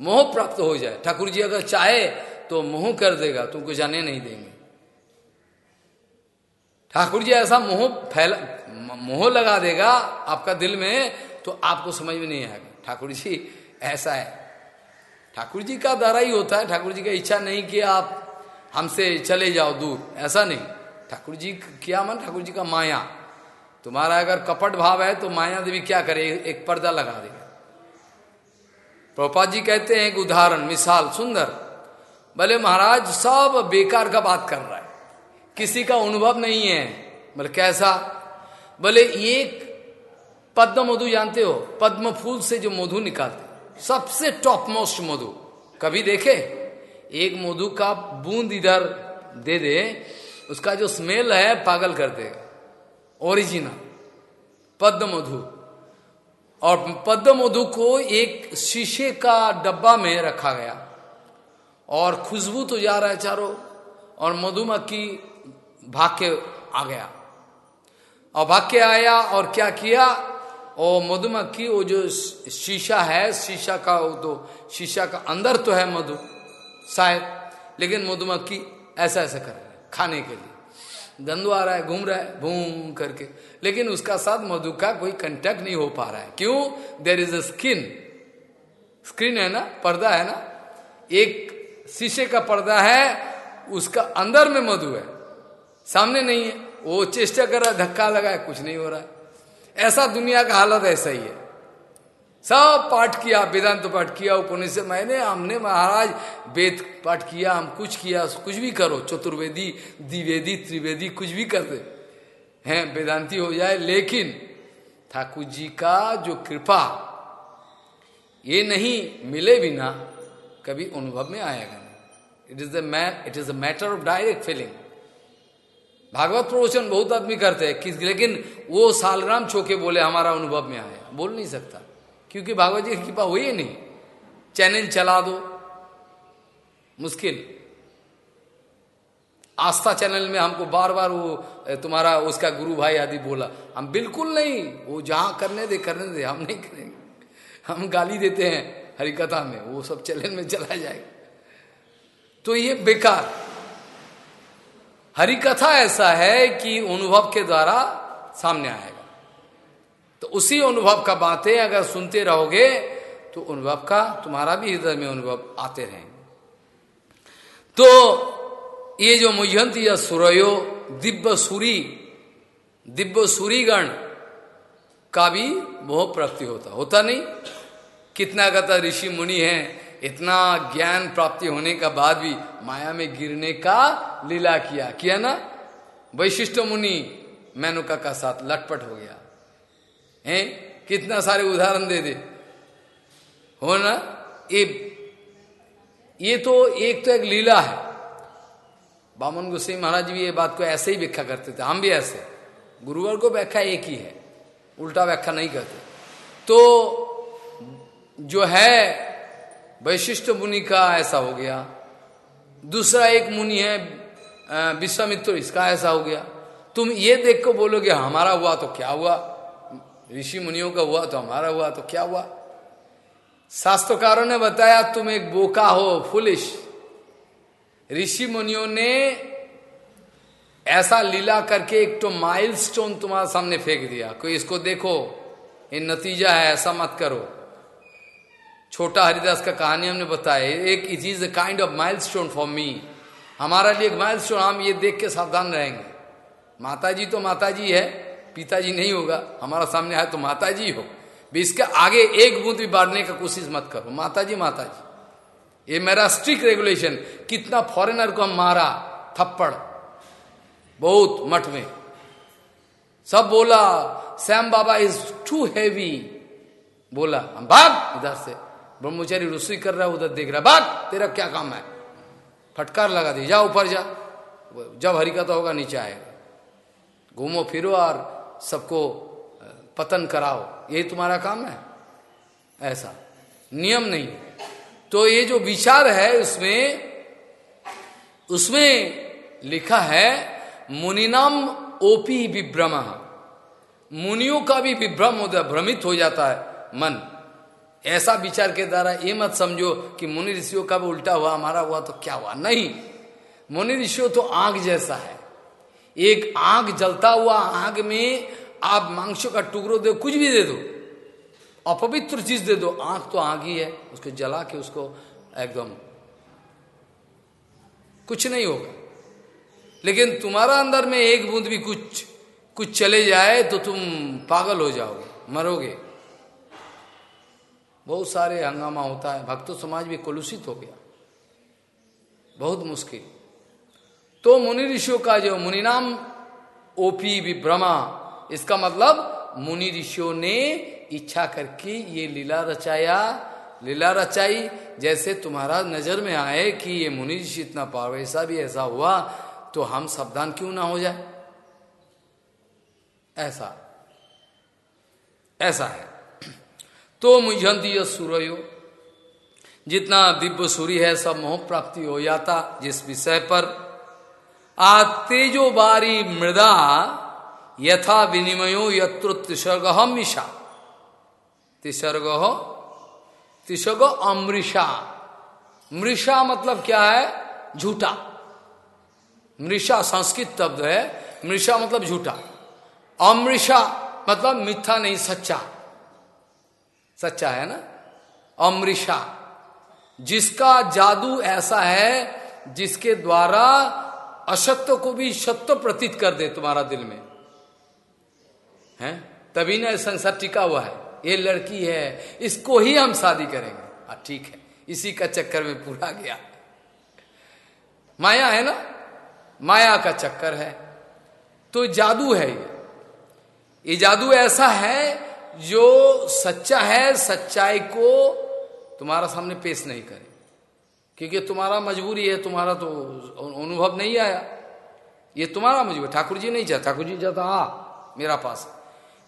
Speaker 1: मोह प्राप्त हो जाए। ठाकुर जी अगर चाहे तो मोह कर देगा, तुमको जाने नहीं देंगे। ठाकुर जी, ऐसा मोह फैला, मोह लगा देगा आपका दिल में तो आपको समझ में नहीं आएगा। ठाकुर जी, ऐसा है। ठाकुर जी का द्वारा ही होता है। ठाकुर जी का इच्छा नहीं कि आप हमसे चले जाओ दूर। ऐसा नहीं। ठाकुर जी क्या मन? ठाकुर जी का माया। तुम्हारा अगर कपट भाव है तो माया देवी क्या करे? एक पर्दा लगा देगा। प्रभुपाद जी कहते हैं एक उदाहरण, मिसाल, सुंदर। भले महाराज, सब बेकार का बात कर रहा है। किसी का अनुभव नहीं है, बोले, कैसा? बोले, एक पद्म मधु जानते हो, पद्म फूल से जो मधु निकालते सबसे टॉप मोस्ट मधु। कभी देखे? एक मधु का बूंद इधर दे दे, उसका जो स्मेल है, पागल कर देगा ओरिजिनल पद्म मधु और पद्म मधु को एक शीशे का डब्बा में रखा गया। और खुशबू तो जा रहा है चारों, और मधुमक्खी भाग के आ गया। और भाग के आया और क्या किया? और मधुमक्खी, वो जो शीशा है, शीशा का वो तो शीशा का अंदर तो है मधु, शायद, लेकिन मधुमक्खी ऐसा ऐसा कर रहा है, खाने के लिए। गंदू आ रहा है, घूम रहा है, भूम करके, लेकिन उसका साथ मधु का कोई कंटेक्ट नहीं हो पा रहा है। क्यों? There is a skin screen है ना? पर्दा है ना? एक शीशे का पर्दा है, उसका अंदर में मधु है। सामने नहीं है। वो चेष्टा कर रहा है, धक्का लगा है, कुछ नहीं हो रहा है। ऐसा दुनिया का हालत ऐसा ही है। सब पाठ किया, वेदांत तो पाठ किया, उपनिषद, मैंने, हमने, महाराज, वेद पाठ किया, हम कुछ किया, कुछ भी करो, चतुर्वेदी, द्विवेदी, त्रिवेदी, कुछ भी करते हैं, वेदांति हो जाए, लेकिन ठाकुर जी का जो कृपा, ये नहीं, मिले बिना कभी अनुभव में आएगा it is it is a matter of direct feeling Bhagavat प्रवचन बहुत आदमी करते हैं, किस लेकिन वो सालराम छोके बोले, हमारा अनुभव में आया। बोल नहीं सकता। क्योंकि भागवत जी की कृपा हुई ही नहीं। चैनल चला दो। मुश्किल। आस्था चैनल में हमको बार बार वो तुम्हारा उसका गुरु भाई आदि बोला। हम बिल्कुल नहीं। वो जहाँ करने दे करने दे। हम नहीं करेंगे। हम गाली देते हैं हरिकथा में। वो सब चैनल में चला जाएगा। तो ये बेकार। हरिकथा ऐसा है कि अनुभव के द्वारा सामने आएगा। तो उसी अनुभव का बातें अगर सुनते रहोगे तो अनुभव का तुम्हारा भी हृदय में अनुभव आते रहेंगे तो ये जो मुझंत या सुरयो दिव्य सूरी दिव्य सूरीगण का भी मोह प्राप्ति होता। होता नहीं। कितना कहता ऋषि मुनि है इतना ज्ञान प्राप्ति होने का बाद भी माया में गिरने का लीला किया। किया ना? वैशिष्ट मुनि मैनुका का साथ लटपट हो गया। हैं? कितना सारे उदाहरण दे दे। हो ना? ये ये तो एक तो एक लीला है। बामन गुस्से महाराज भी ये बात को ऐसे ही व्याख्या करते थे। हम भी ऐसे। गुरुवर को व्याख्या एक ही है। उल्टा व्याख्या नहीं करते। तो जो है वैशिष्ट मुनि का ऐसा हो गया। दूसरा एक मुनि है विश्वामित्र, इसका ऐसा हो गया। तुम ये देख को बोलोगे, हमारा हुआ तो क्या हुआ? ऋषि मुनियों का हुआ तो हमारा हुआ तो क्या हुआ? शास्त्रकारों ने बताया, तुम एक बोका हो, फुलिश। ऋषि मुनियों ने ऐसा लीला करके एक तो माइल स्टोन तुम्हारे सामने फेंक दिया। कोई इसको देखो, ये नतीजा है, ऐसा मत करो। छोटा हरिदास का कहानी हमने बताया एक it is a kind of milestone for me हमारा लिए एक माइल स्टोन हम ये देख के सावधान रहेंगे। माता जी तो माता जी है, पिताजी नहीं होगा। हमारा सामने आए तो माता जी हो इसके आगे एक बूंद भी बांटने का कोशिश मत करो। माता जी माता जी ये मेरा स्ट्रिक्ट रेगुलेशन कितना फॉरेनर को हम मारा, थप्पड़। बहुत मठ में। सब बोला सैम बाबा इज़ टू हैवी बोला, हम भाग इधर से। ब्रह्मचारी रसोई कर रहा है, उधर देख रहा है बात तेरा क्या काम है? फटकार लगा दी, जा ऊपर जा। जब हरिकथा होगा, नीचे आएगा। घूमो, फिरो और सबको पतन कराओ। यही तुम्हारा काम है? ऐसा। नियम नहीं तो ये जो विचार है उसमें उसमें लिखा है, मुनिनाम ओपी विभ्रम। मुनियों का भी विभ्रम होता भ्रमित हो जाता है, मन। ऐसा विचार के द्वारा ये मत समझो कि मुनि ऋषियों का भी उल्टा हुआ, हमारा हुआ तो क्या हुआ? नहीं। मुनि ऋषियों तो आग जैसा है। एक आग जलता हुआ आग में आप मांसों का टुकड़ो दो, कुछ भी दे दो। अपवित्र चीज़ दे दो। आँख तो आग ही है। उसको जला के उसको एकदम कुछ नहीं होगा। लेकिन तुम्हारा अंदर में एक बूंद भी कुछ कुछ चले जाए तो तुम पागल हो जाओगे, मरोगे। बहुत सारे हंगामा होता है। भक्तों समाज भी कलुषित हो गया। बहुत मुश्किल। तो मुनि ऋषियों का जो मुनि नाम, ओपी विभ्रमा इसका मतलब मुनि ऋषियों ने इच्छा करके ये लीला रचाया। लीला रचाई, जैसे तुम्हारा नज़र में आए कि ये मुनि ऋषि इतना पावर ऐसा भी ऐसा हुआ तो हम सावधान क्यों ना हो जाए? ऐसा। ऐसा है। तो मुझंती सूर्यो जितना दिव्य सूर्य है, सब मोह प्राप्ति हो जाता जिस विषय पर। आ तेजो बारी मृदा, यथा विनिमयो यत्र तिसर्ग मिशा। तिसर्ग तिसर्ग अमृषा मृषा मतलब क्या है? झूठा। मृषा संस्कृत शब्द है। मृषा मतलब झूठा। अमृषा मतलब मिथ्या नहीं, सच्चा। सच्चा है ना? अमृषा, जिसका जादू ऐसा है जिसके द्वारा असत्य को भी सत्य प्रतीत कर दे तुम्हारा दिल में। है? तभी ना संसार टिका हुआ है। ये लड़की है, इसको ही हम शादी करेंगे। हाँ ठीक है। इसी का चक्कर में पूरा गया। माया है ना? माया का चक्कर है। तो जादू है ये। ये जादू ऐसा है जो सच्चा है, सच्चाई को तुम्हारा सामने पेश नहीं करे। क्योंकि तुम्हारा मजबूरी है, तुम्हारा तो अनुभव नहीं आया। ये तुम्हारा मजबूरी ठाकुर जी नहीं चाहता। ठाकुर जी चाहता आ मेरा पास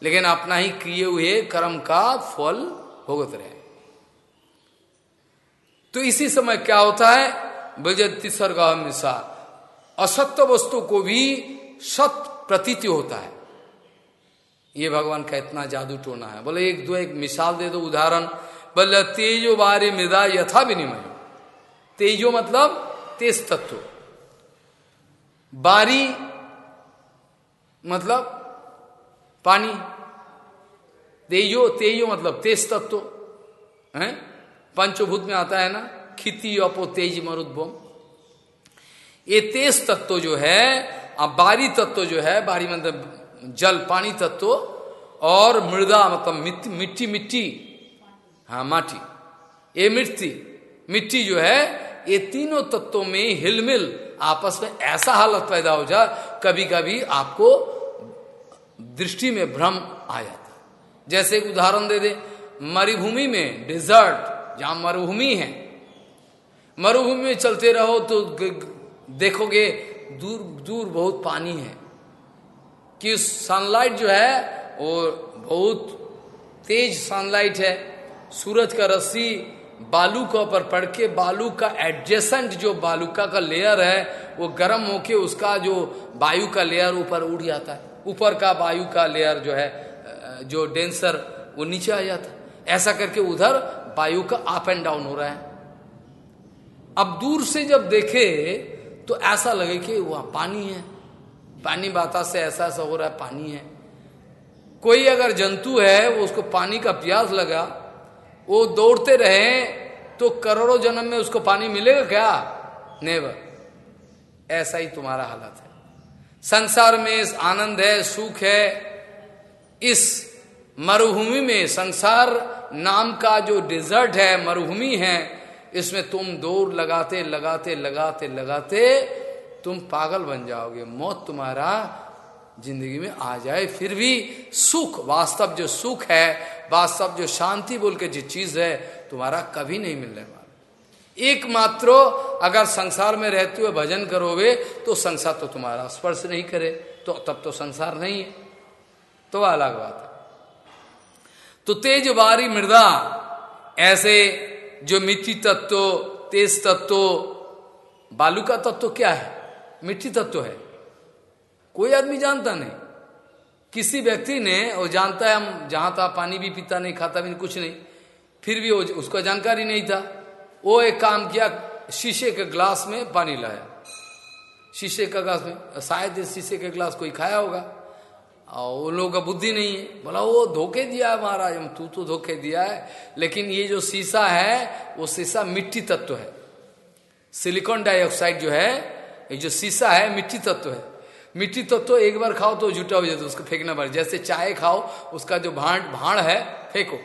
Speaker 1: लेकिन अपना ही किए हुए कर्म का फल भोगत रहे। तो इसी समय क्या होता है? बजती सर्ग मिसा असत्य वस्तु को भी सत प्रतीति होता है। ये भगवान का इतना जादू टोना है। बोले, एक दो, एक मिसाल दे दो, उदाहरण। बोले, तेजो बारे मृदा यथा विनिमय। तेजो मतलब तेज तत्व। बारी मतलब पानी। तेजो तेजो मतलब तेज तत्व। है? पंचभूत में आता है ना, खिति, अपो, तेज मरुद्भम ये तेज तत्व जो है अब बारी तत्व जो है, बारी मतलब जल, पानी तत्व और मृदा मतलब मिट्टी मिट्टी हाँ माटी। ये मिट्टी मिट्टी जो है, ये तीनों तत्वों में हिलमिल, आपस में ऐसा हालत पैदा हो जाए कभी कभी आपको दृष्टि में भ्रम आ जाता जैसे एक उदाहरण दे दे, मरुभूमि में डिजर्ट जहाँ मरुभूमि है, मरुभूमि में चलते रहो तो देखोगे दूर दूर बहुत पानी है। कि सनलाइट जो है, वो बहुत तेज सनलाइट है। सूरज का रस्सी बालू के ऊपर पड़ के बालू का एडजेसेंट जो बालूका का लेयर है, वो गर्म होके उसका जो वायु का लेयर ऊपर उड़ जाता है। ऊपर का वायु का लेयर जो है जो डेंसर वो नीचे आ जाता है। ऐसा करके उधर वायु का अप एंड डाउन हो रहा है। अब दूर से जब देखे तो ऐसा लगे कि, वहाँ, पानी है। पानी बाता से ऐसा ऐसा हो रहा है, पानी है। कोई अगर जंतु है, वो उसको पानी का प्यास लगा, वो दौड़ते रहे तो करोड़ों जन्म में उसको पानी मिलेगा क्या? नेवर ऐसा ही तुम्हारा हालत है। संसार में इस आनंद है, सुख है। इस मरुभूमि में संसार नाम का जो डिजर्ट है, मरुभूमि है, इसमें तुम दौड़ लगाते लगाते लगाते लगाते तुम पागल बन जाओगे, मौत तुम्हारा ज़िंदगी में आ जाए। फिर भी सुख, वास्तव जो सुख है, वास्तव जो शांति बोल के जो चीज़ है, तुम्हारा कभी नहीं मिलने वाला। एकमात्र अगर संसार में रहते हुए भजन करोगे तो संसार तो तुम्हारा स्पर्श नहीं करे तो तब तो संसार नहीं है। तो अलग बात है। तो तेज बारी मृदा, ऐसे जो मिट्टी तत्व, तेज तत्व, बालू का तत्व क्या है? मिट्टी तत्व है। कोई आदमी जानता नहीं। किसी व्यक्ति ने वो जानता है हम जहाँ था, पानी भी पीता नहीं, खाता भी नहीं, कुछ नहीं, फिर भी वो उसको जानकारी नहीं था। वो एक काम किया, शीशे के ग्लास में पानी लाया। शीशे का ग्लास में, शायद शीशे के ग्लास कोई खाया होगा। और वो लोगों का बुद्धि नहीं है। बोला, वो धोखे दिया है महाराज, हम तू तो धोखे दिया है। लेकिन ये जो शीशा है, वो शीशा मिट्टी तत्व है। सिलिकॉन डाइऑक्साइड जो है ये जो शीशा है, मिट्टी तत्व है। मिट्टी तत्व एक बार खाओ तो झूठा हो जाता है, उसको फेंकना पड़े। जैसे चाय खाओ, उसका जो भाण भाण है, फेंको।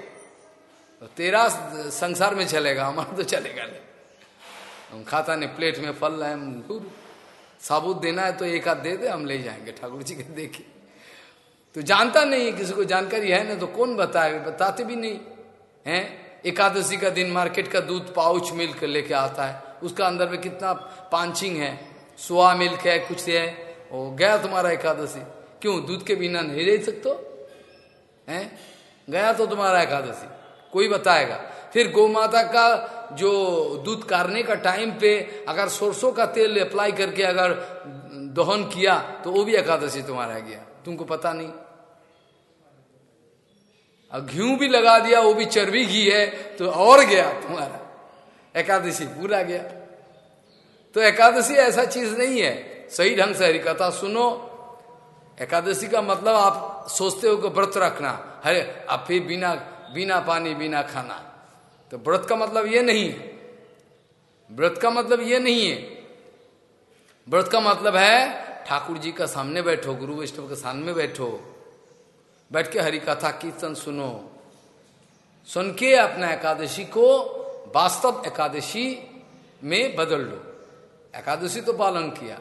Speaker 1: तो तेरा संसार में चलेगा, हमारा तो चलेगा नहीं। हम खाता नहीं, प्लेट में फल लाए, हम साबुत देना है तो एक आध दे दे, हम ले जाएँगे, ठाकुर जी के देखे। तो जानता नहीं किसी को जानकारी है ना तो कौन बताए? बताते भी नहीं, है? एकादशी का दिन, मार्केट का दूध पाउच मिल्क लेके आता है। उसका अंदर में कितना पांचिंग है सोआ मिल्क है, कुछ है। वो गया तुम्हारा एकादशी। क्यों, दूध के बिना नहीं रह सकते? हैं? गया तो तुम्हारा एकादशी। कोई बताएगा? फिर गौ माता का जो दूध कारने का टाइम पे अगर सरसों का तेल अप्लाई करके अगर दहन किया तो वो भी एकादशी तुम्हारा गया। तुमको पता नहीं? और घी भी लगा दिया, वो भी चर्बी घी है तो और गया तुम्हारा। एकादशी पूरा गया। तो एकादशी ऐसा चीज़ नहीं है। सही ढंग से हरिकथा सुनो। एकादशी का मतलब आप सोचते हो कि व्रत रखना। अरे आप फिर बिना बिना पानी, बिना खाना। तो व्रत का मतलब ये नहीं है। व्रत का मतलब ये नहीं है। व्रत का मतलब है, ठाकुर जी का सामने बैठो, गुरु वैष्णव के सामने बैठो। बैठ के हरि कथा कीर्तन सुनो। सुन के अपना एकादशी को वास्तव एकादशी में बदल लो एकादशी तो पालन किया,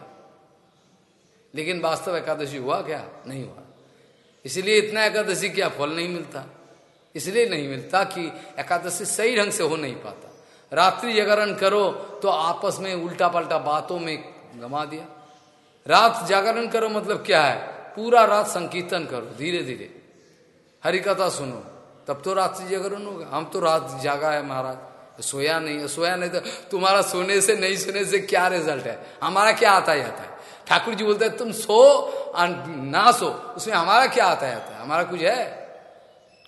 Speaker 1: लेकिन वास्तव एकादशी हुआ क्या? नहीं हुआ। इसलिए इतना एकादशी क्या? फल नहीं मिलता। इसलिए नहीं मिलता कि एकादशी सही ढंग से हो नहीं पाता। रात्रि जागरण करो तो आपस में उल्टा पल्टा बातों में गमा दिया। रात जागरण करो मतलब क्या है? पूरा रात संकीर्तन करो धीरे धीरे हरिकथा सुनो, तब तो रात्रि जागरण होगा। हम तो रात जागा है महाराज। सोया नहीं सोया नहीं तो तुम्हारा सोने से, नहीं सोने से क्या रिज़ल्ट है? हमारा क्या आता आता है? ठाकुर जी बोलते हैं, तुम सो और ना सो। उसमें हमारा क्या आता आता है? हमारा कुछ है?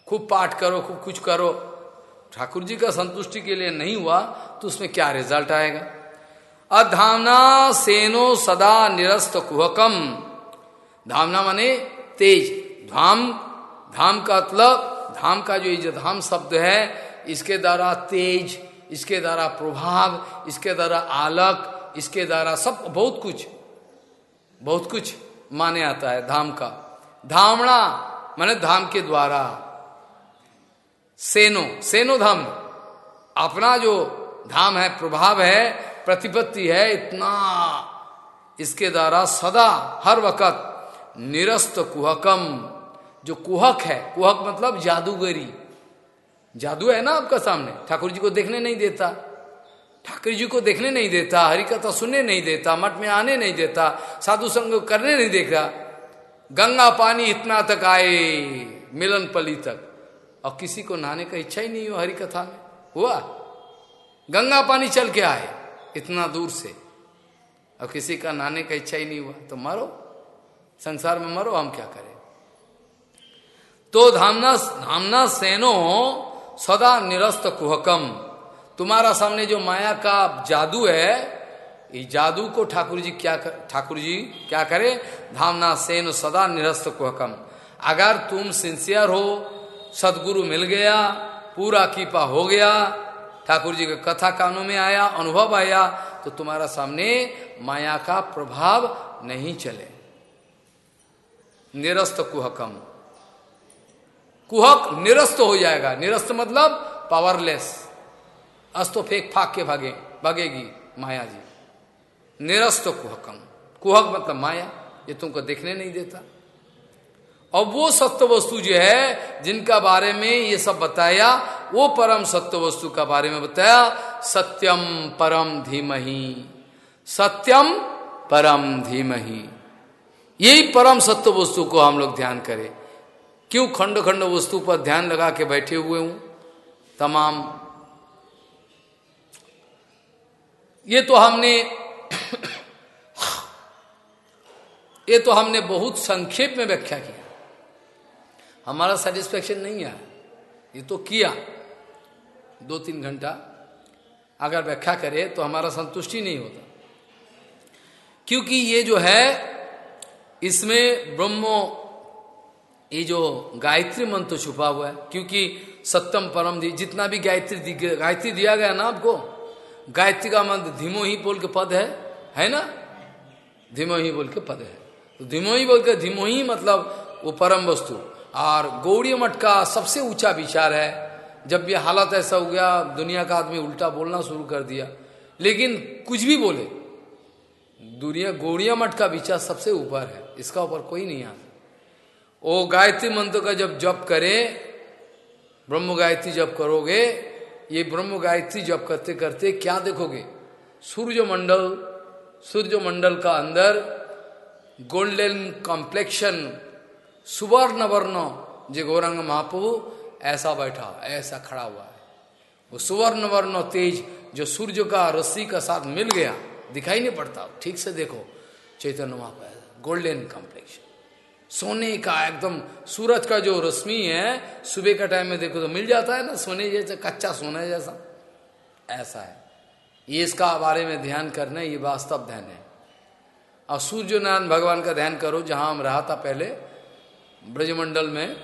Speaker 1: खूब पाठ करो, खूब कुछ करो। ठाकुर जी का संतुष्टि के लिए नहीं हुआ तो उसमें क्या रिज़ल्ट आएगा? अधामना सेनो सदा निरस्त कुहकम। धामना माने तेज। धाम धाम का मतलब धाम का जो ये धाम शब्द है इसके द्वारा तेज, इसके द्वारा प्रभाव, इसके द्वारा आलक, इसके द्वारा सब, बहुत कुछ बहुत कुछ माने आता है धाम का। धामणा, माने धाम के द्वारा। सेनो सेनो धाम। अपना जो धाम है, प्रभाव है, प्रतिपत्ति है, इतना इसके द्वारा सदा, हर वक्त निरस्त कुहकम। जो कुहक है, कुहक मतलब जादूगरी। जादू है ना आपका सामने? ठाकुर जी को देखने नहीं देता। ठाकुर जी को देखने नहीं देता, हरिकथा सुनने नहीं देता, मठ में आने नहीं देता, साधु संग करने नहीं देता गंगा पानी इतना तक आए, मिलन पली तक। और किसी को नहाने का इच्छा ही नहीं हो हरिकथा में। हुआ। गंगा पानी चल के आए, इतना दूर से। और किसी का नहाने का इच्छा ही नहीं हुआ तो मरो। संसार में मरो, हम क्या करें? तो धामना धामना सेनो सदा निरस्त कुहकम। तुम्हारा सामने जो माया का जादू है, इस जादू को ठाकुर जी क्या ठाकुर जी क्या करे? धामना सेन सदा निरस्त कुहकम। अगर तुम सिंसियर हो, सदगुरु मिल गया, पूरा कीपा हो गया ठाकुर जी का कथा कानों में आया, अनुभव आया तो तुम्हारा सामने माया का प्रभाव नहीं चले। निरस्त कुहकम। कुहक निरस्त हो जाएगा। निरस्त मतलब पावरलेस अस्तो फेंक फाक के भागे, भागेगी माया जी। निरस्त कुहकम। कुहक मतलब माया, ये तुमको देखने नहीं देता। और वो सत्य वस्तु जो है, जिनका बारे में ये सब बताया, वो परम सत्य वस्तु का बारे में बताया, सत्यम परम धीमही। सत्यम परम धीमही। यही परम सत्य वस्तु को हम लोग ध्यान करें। क्यों खंड खंड वस्तु पर ध्यान लगा के बैठे हुए हूँ? तमाम। ये तो हमने, ये तो हमने बहुत संक्षेप में व्याख्या किया हमारा सेटिस्फेक्शन नहीं है। ये तो किया। दो तीन घंटा। अगर व्याख्या करे तो हमारा संतुष्टि नहीं होता। क्योंकि ये जो है, इसमें ब्रह्मो ये जो गायत्री मंत्र छुपा हुआ है, क्योंकि सत्यम परम दी, जितना भी गायत्री गायत्री दिया गया ना आपको, गायत्री का मंत्र धीमो ही बोल के पद है है ना? धीमो ही बोल के पद है। तो धीमो ही बोल के, धीमो ही मतलब वो परम वस्तु। और गौड़ी मठ का सबसे ऊँचा विचार है, जब भी हालत ऐसा हो गया, दुनिया का आदमी उल्टा बोलना शुरू कर दिया। लेकिन कुछ भी बोले, दुनिया, गौड़िया मठ का विचार सबसे ऊपर है, इसका ऊपर कोई नहीं आता। वो गायत्री मंत्र का जब जप करे, ब्रह्म गायत्री जब करोगे, ये ब्रह्म गायत्री जप करते करते क्या देखोगे? सूर्य मंडल सूर्य मंडल का अंदर गोल्डन कॉम्प्लेक्शन सुवर्ण वर्ण जे गौरंग महाप्रभु, ऐसा बैठा, ऐसा खड़ा हुआ है। वो सुवर्ण वर्ण तेज, जो सूर्य का रस्सी का साथ मिल गया, दिखाई नहीं पड़ता, ठीक से देखो, चैतन्य महाप्रभु गोल्डन कॉम्प्लेक्शन। सोने का एकदम सूरज का जो रश्मि है, सुबह का टाइम में देखो तो मिल जाता है ना, सोने जैसा, कच्चा सोने जैसा। ऐसा है। ये इसका बारे में ध्यान करना, ये वास्तव ध्यान है। और सूर्य नारायण भगवान का ध्यान करो, जहाँ हम रहा था पहले, ब्रजमंडल में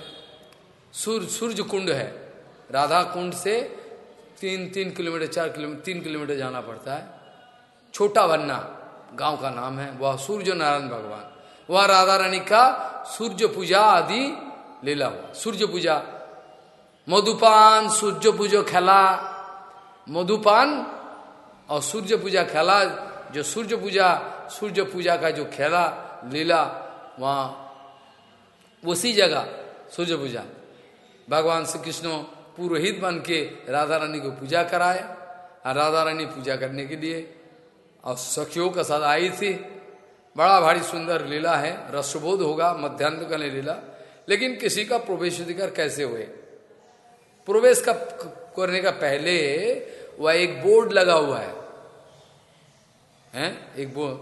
Speaker 1: सूर्य सूर्य कुंड है। राधा कुंड से तीन तीन किलोमीटर, चार किलोमीटर, तीन किलोमीटर जाना पड़ता है। छोटा बन्ना गाँव का नाम है, वह सूर्य नारायण भगवान। वह राधा रानी का सूर्य पूजा आदि लीला हुआ सूर्य पूजा मधुपान सूर्य पूजो खेला मधुपान और सूर्य पूजा खेला जो सूर्य पूजा सूर्य पूजा का जो खेला लीला वहाँ उसी जगह सूर्य पूजा भगवान श्री कृष्ण पुरोहित बन के राधा रानी को पूजा कराए और राधा रानी पूजा करने के लिए और सखियों का साथ आई थी बड़ा भारी सुंदर लीला है, रसबोध होगा मध्यान्ह लीला। लेकिन किसी का प्रवेश अधिकार कैसे हुए? प्रवेश का करने का पहले वह एक बोर्ड लगा हुआ है। हैं? एक board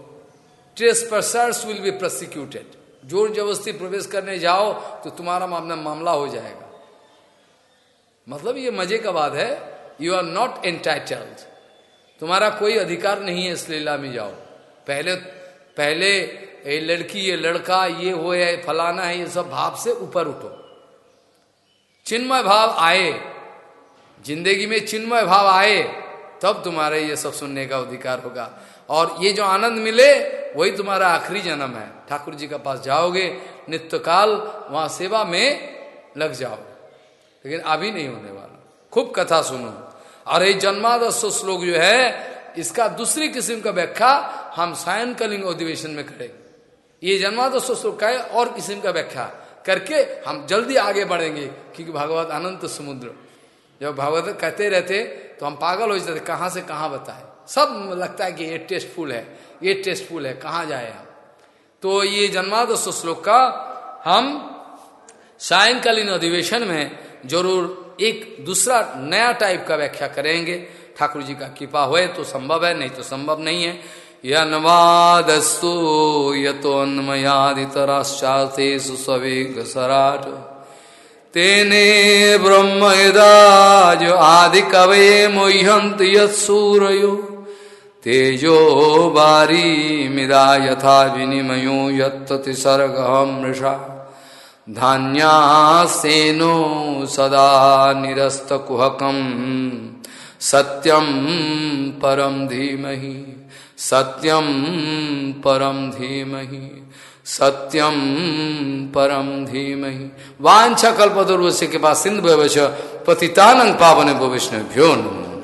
Speaker 1: trespassers will be prosecuted. ज़ोर जबरस्ती प्रवेश करने जाओ तो तुम्हारा मामला मामला हो जाएगा। मतलब ये मज़े का बात है यू आर नॉट एंटाइटल्ड तुम्हारा कोई अधिकार नहीं है इस लीला में जाओ। पहले पहले ये लड़की, ये लड़का, ये हो है फलाना है, ये सब भाव से ऊपर उठो। चिन्मय भाव आए। ज़िंदगी में चिन्मय भाव आए, तब तुम्हारे ये सब सुनने का अधिकार होगा। और ये जो आनंद मिले, वही तुम्हारा आखिरी जन्म है। ठाकुर जी के पास जाओगे, नित्यकाल वहाँ सेवा में लग जाओ लेकिन अभी नहीं होने वाला। खूब कथा सुनो। और ये जन्मादश श्लोक जो है, इसका दूसरी किस्म का व्याख्या हम सायनकालीन अधिवेशन में करेंगे। ये जन्मादश श्लोक का और किस्म का व्याख्या करके हम जल्दी आगे बढ़ेंगे, क्योंकि भागवत अनंत समुद्र। जब भागवत कहते रहते तो हम पागल हो जाते, कहाँ से कहाँ बताए? सब लगता है कि ये टेस्टफुल है, ये टेस्टफुल है, कहाँ जाए हम? तो ये जन्मादश श्लोक का हम सायंकालीन अधिवेशन में ज़रूर एक दूसरा नया टाइप का व्याख्या करेंगे। ठाकुर जी का कृपा हुए तो संभव है, नहीं तो संभव नहीं है। यनवादस्तु यतोन्मयादितराश्चार्थेषु सवेगसराट तेने ब्रह्म जो आदि कवे मोहंत यत्सूरयो तेजो बारी मिदा यथा विनिमयो यत्तिसर्गहम मृषा। धान्यासेनो सदा निरस्तकुहकम। सत्यम परम धीमहि। सत्यम परम धीमहि सत्यम परम धीमहि। वांछा कल्पतरुवश्य के पास सिंधु पतितानंग पावन भविष्ण भ्यो नमो।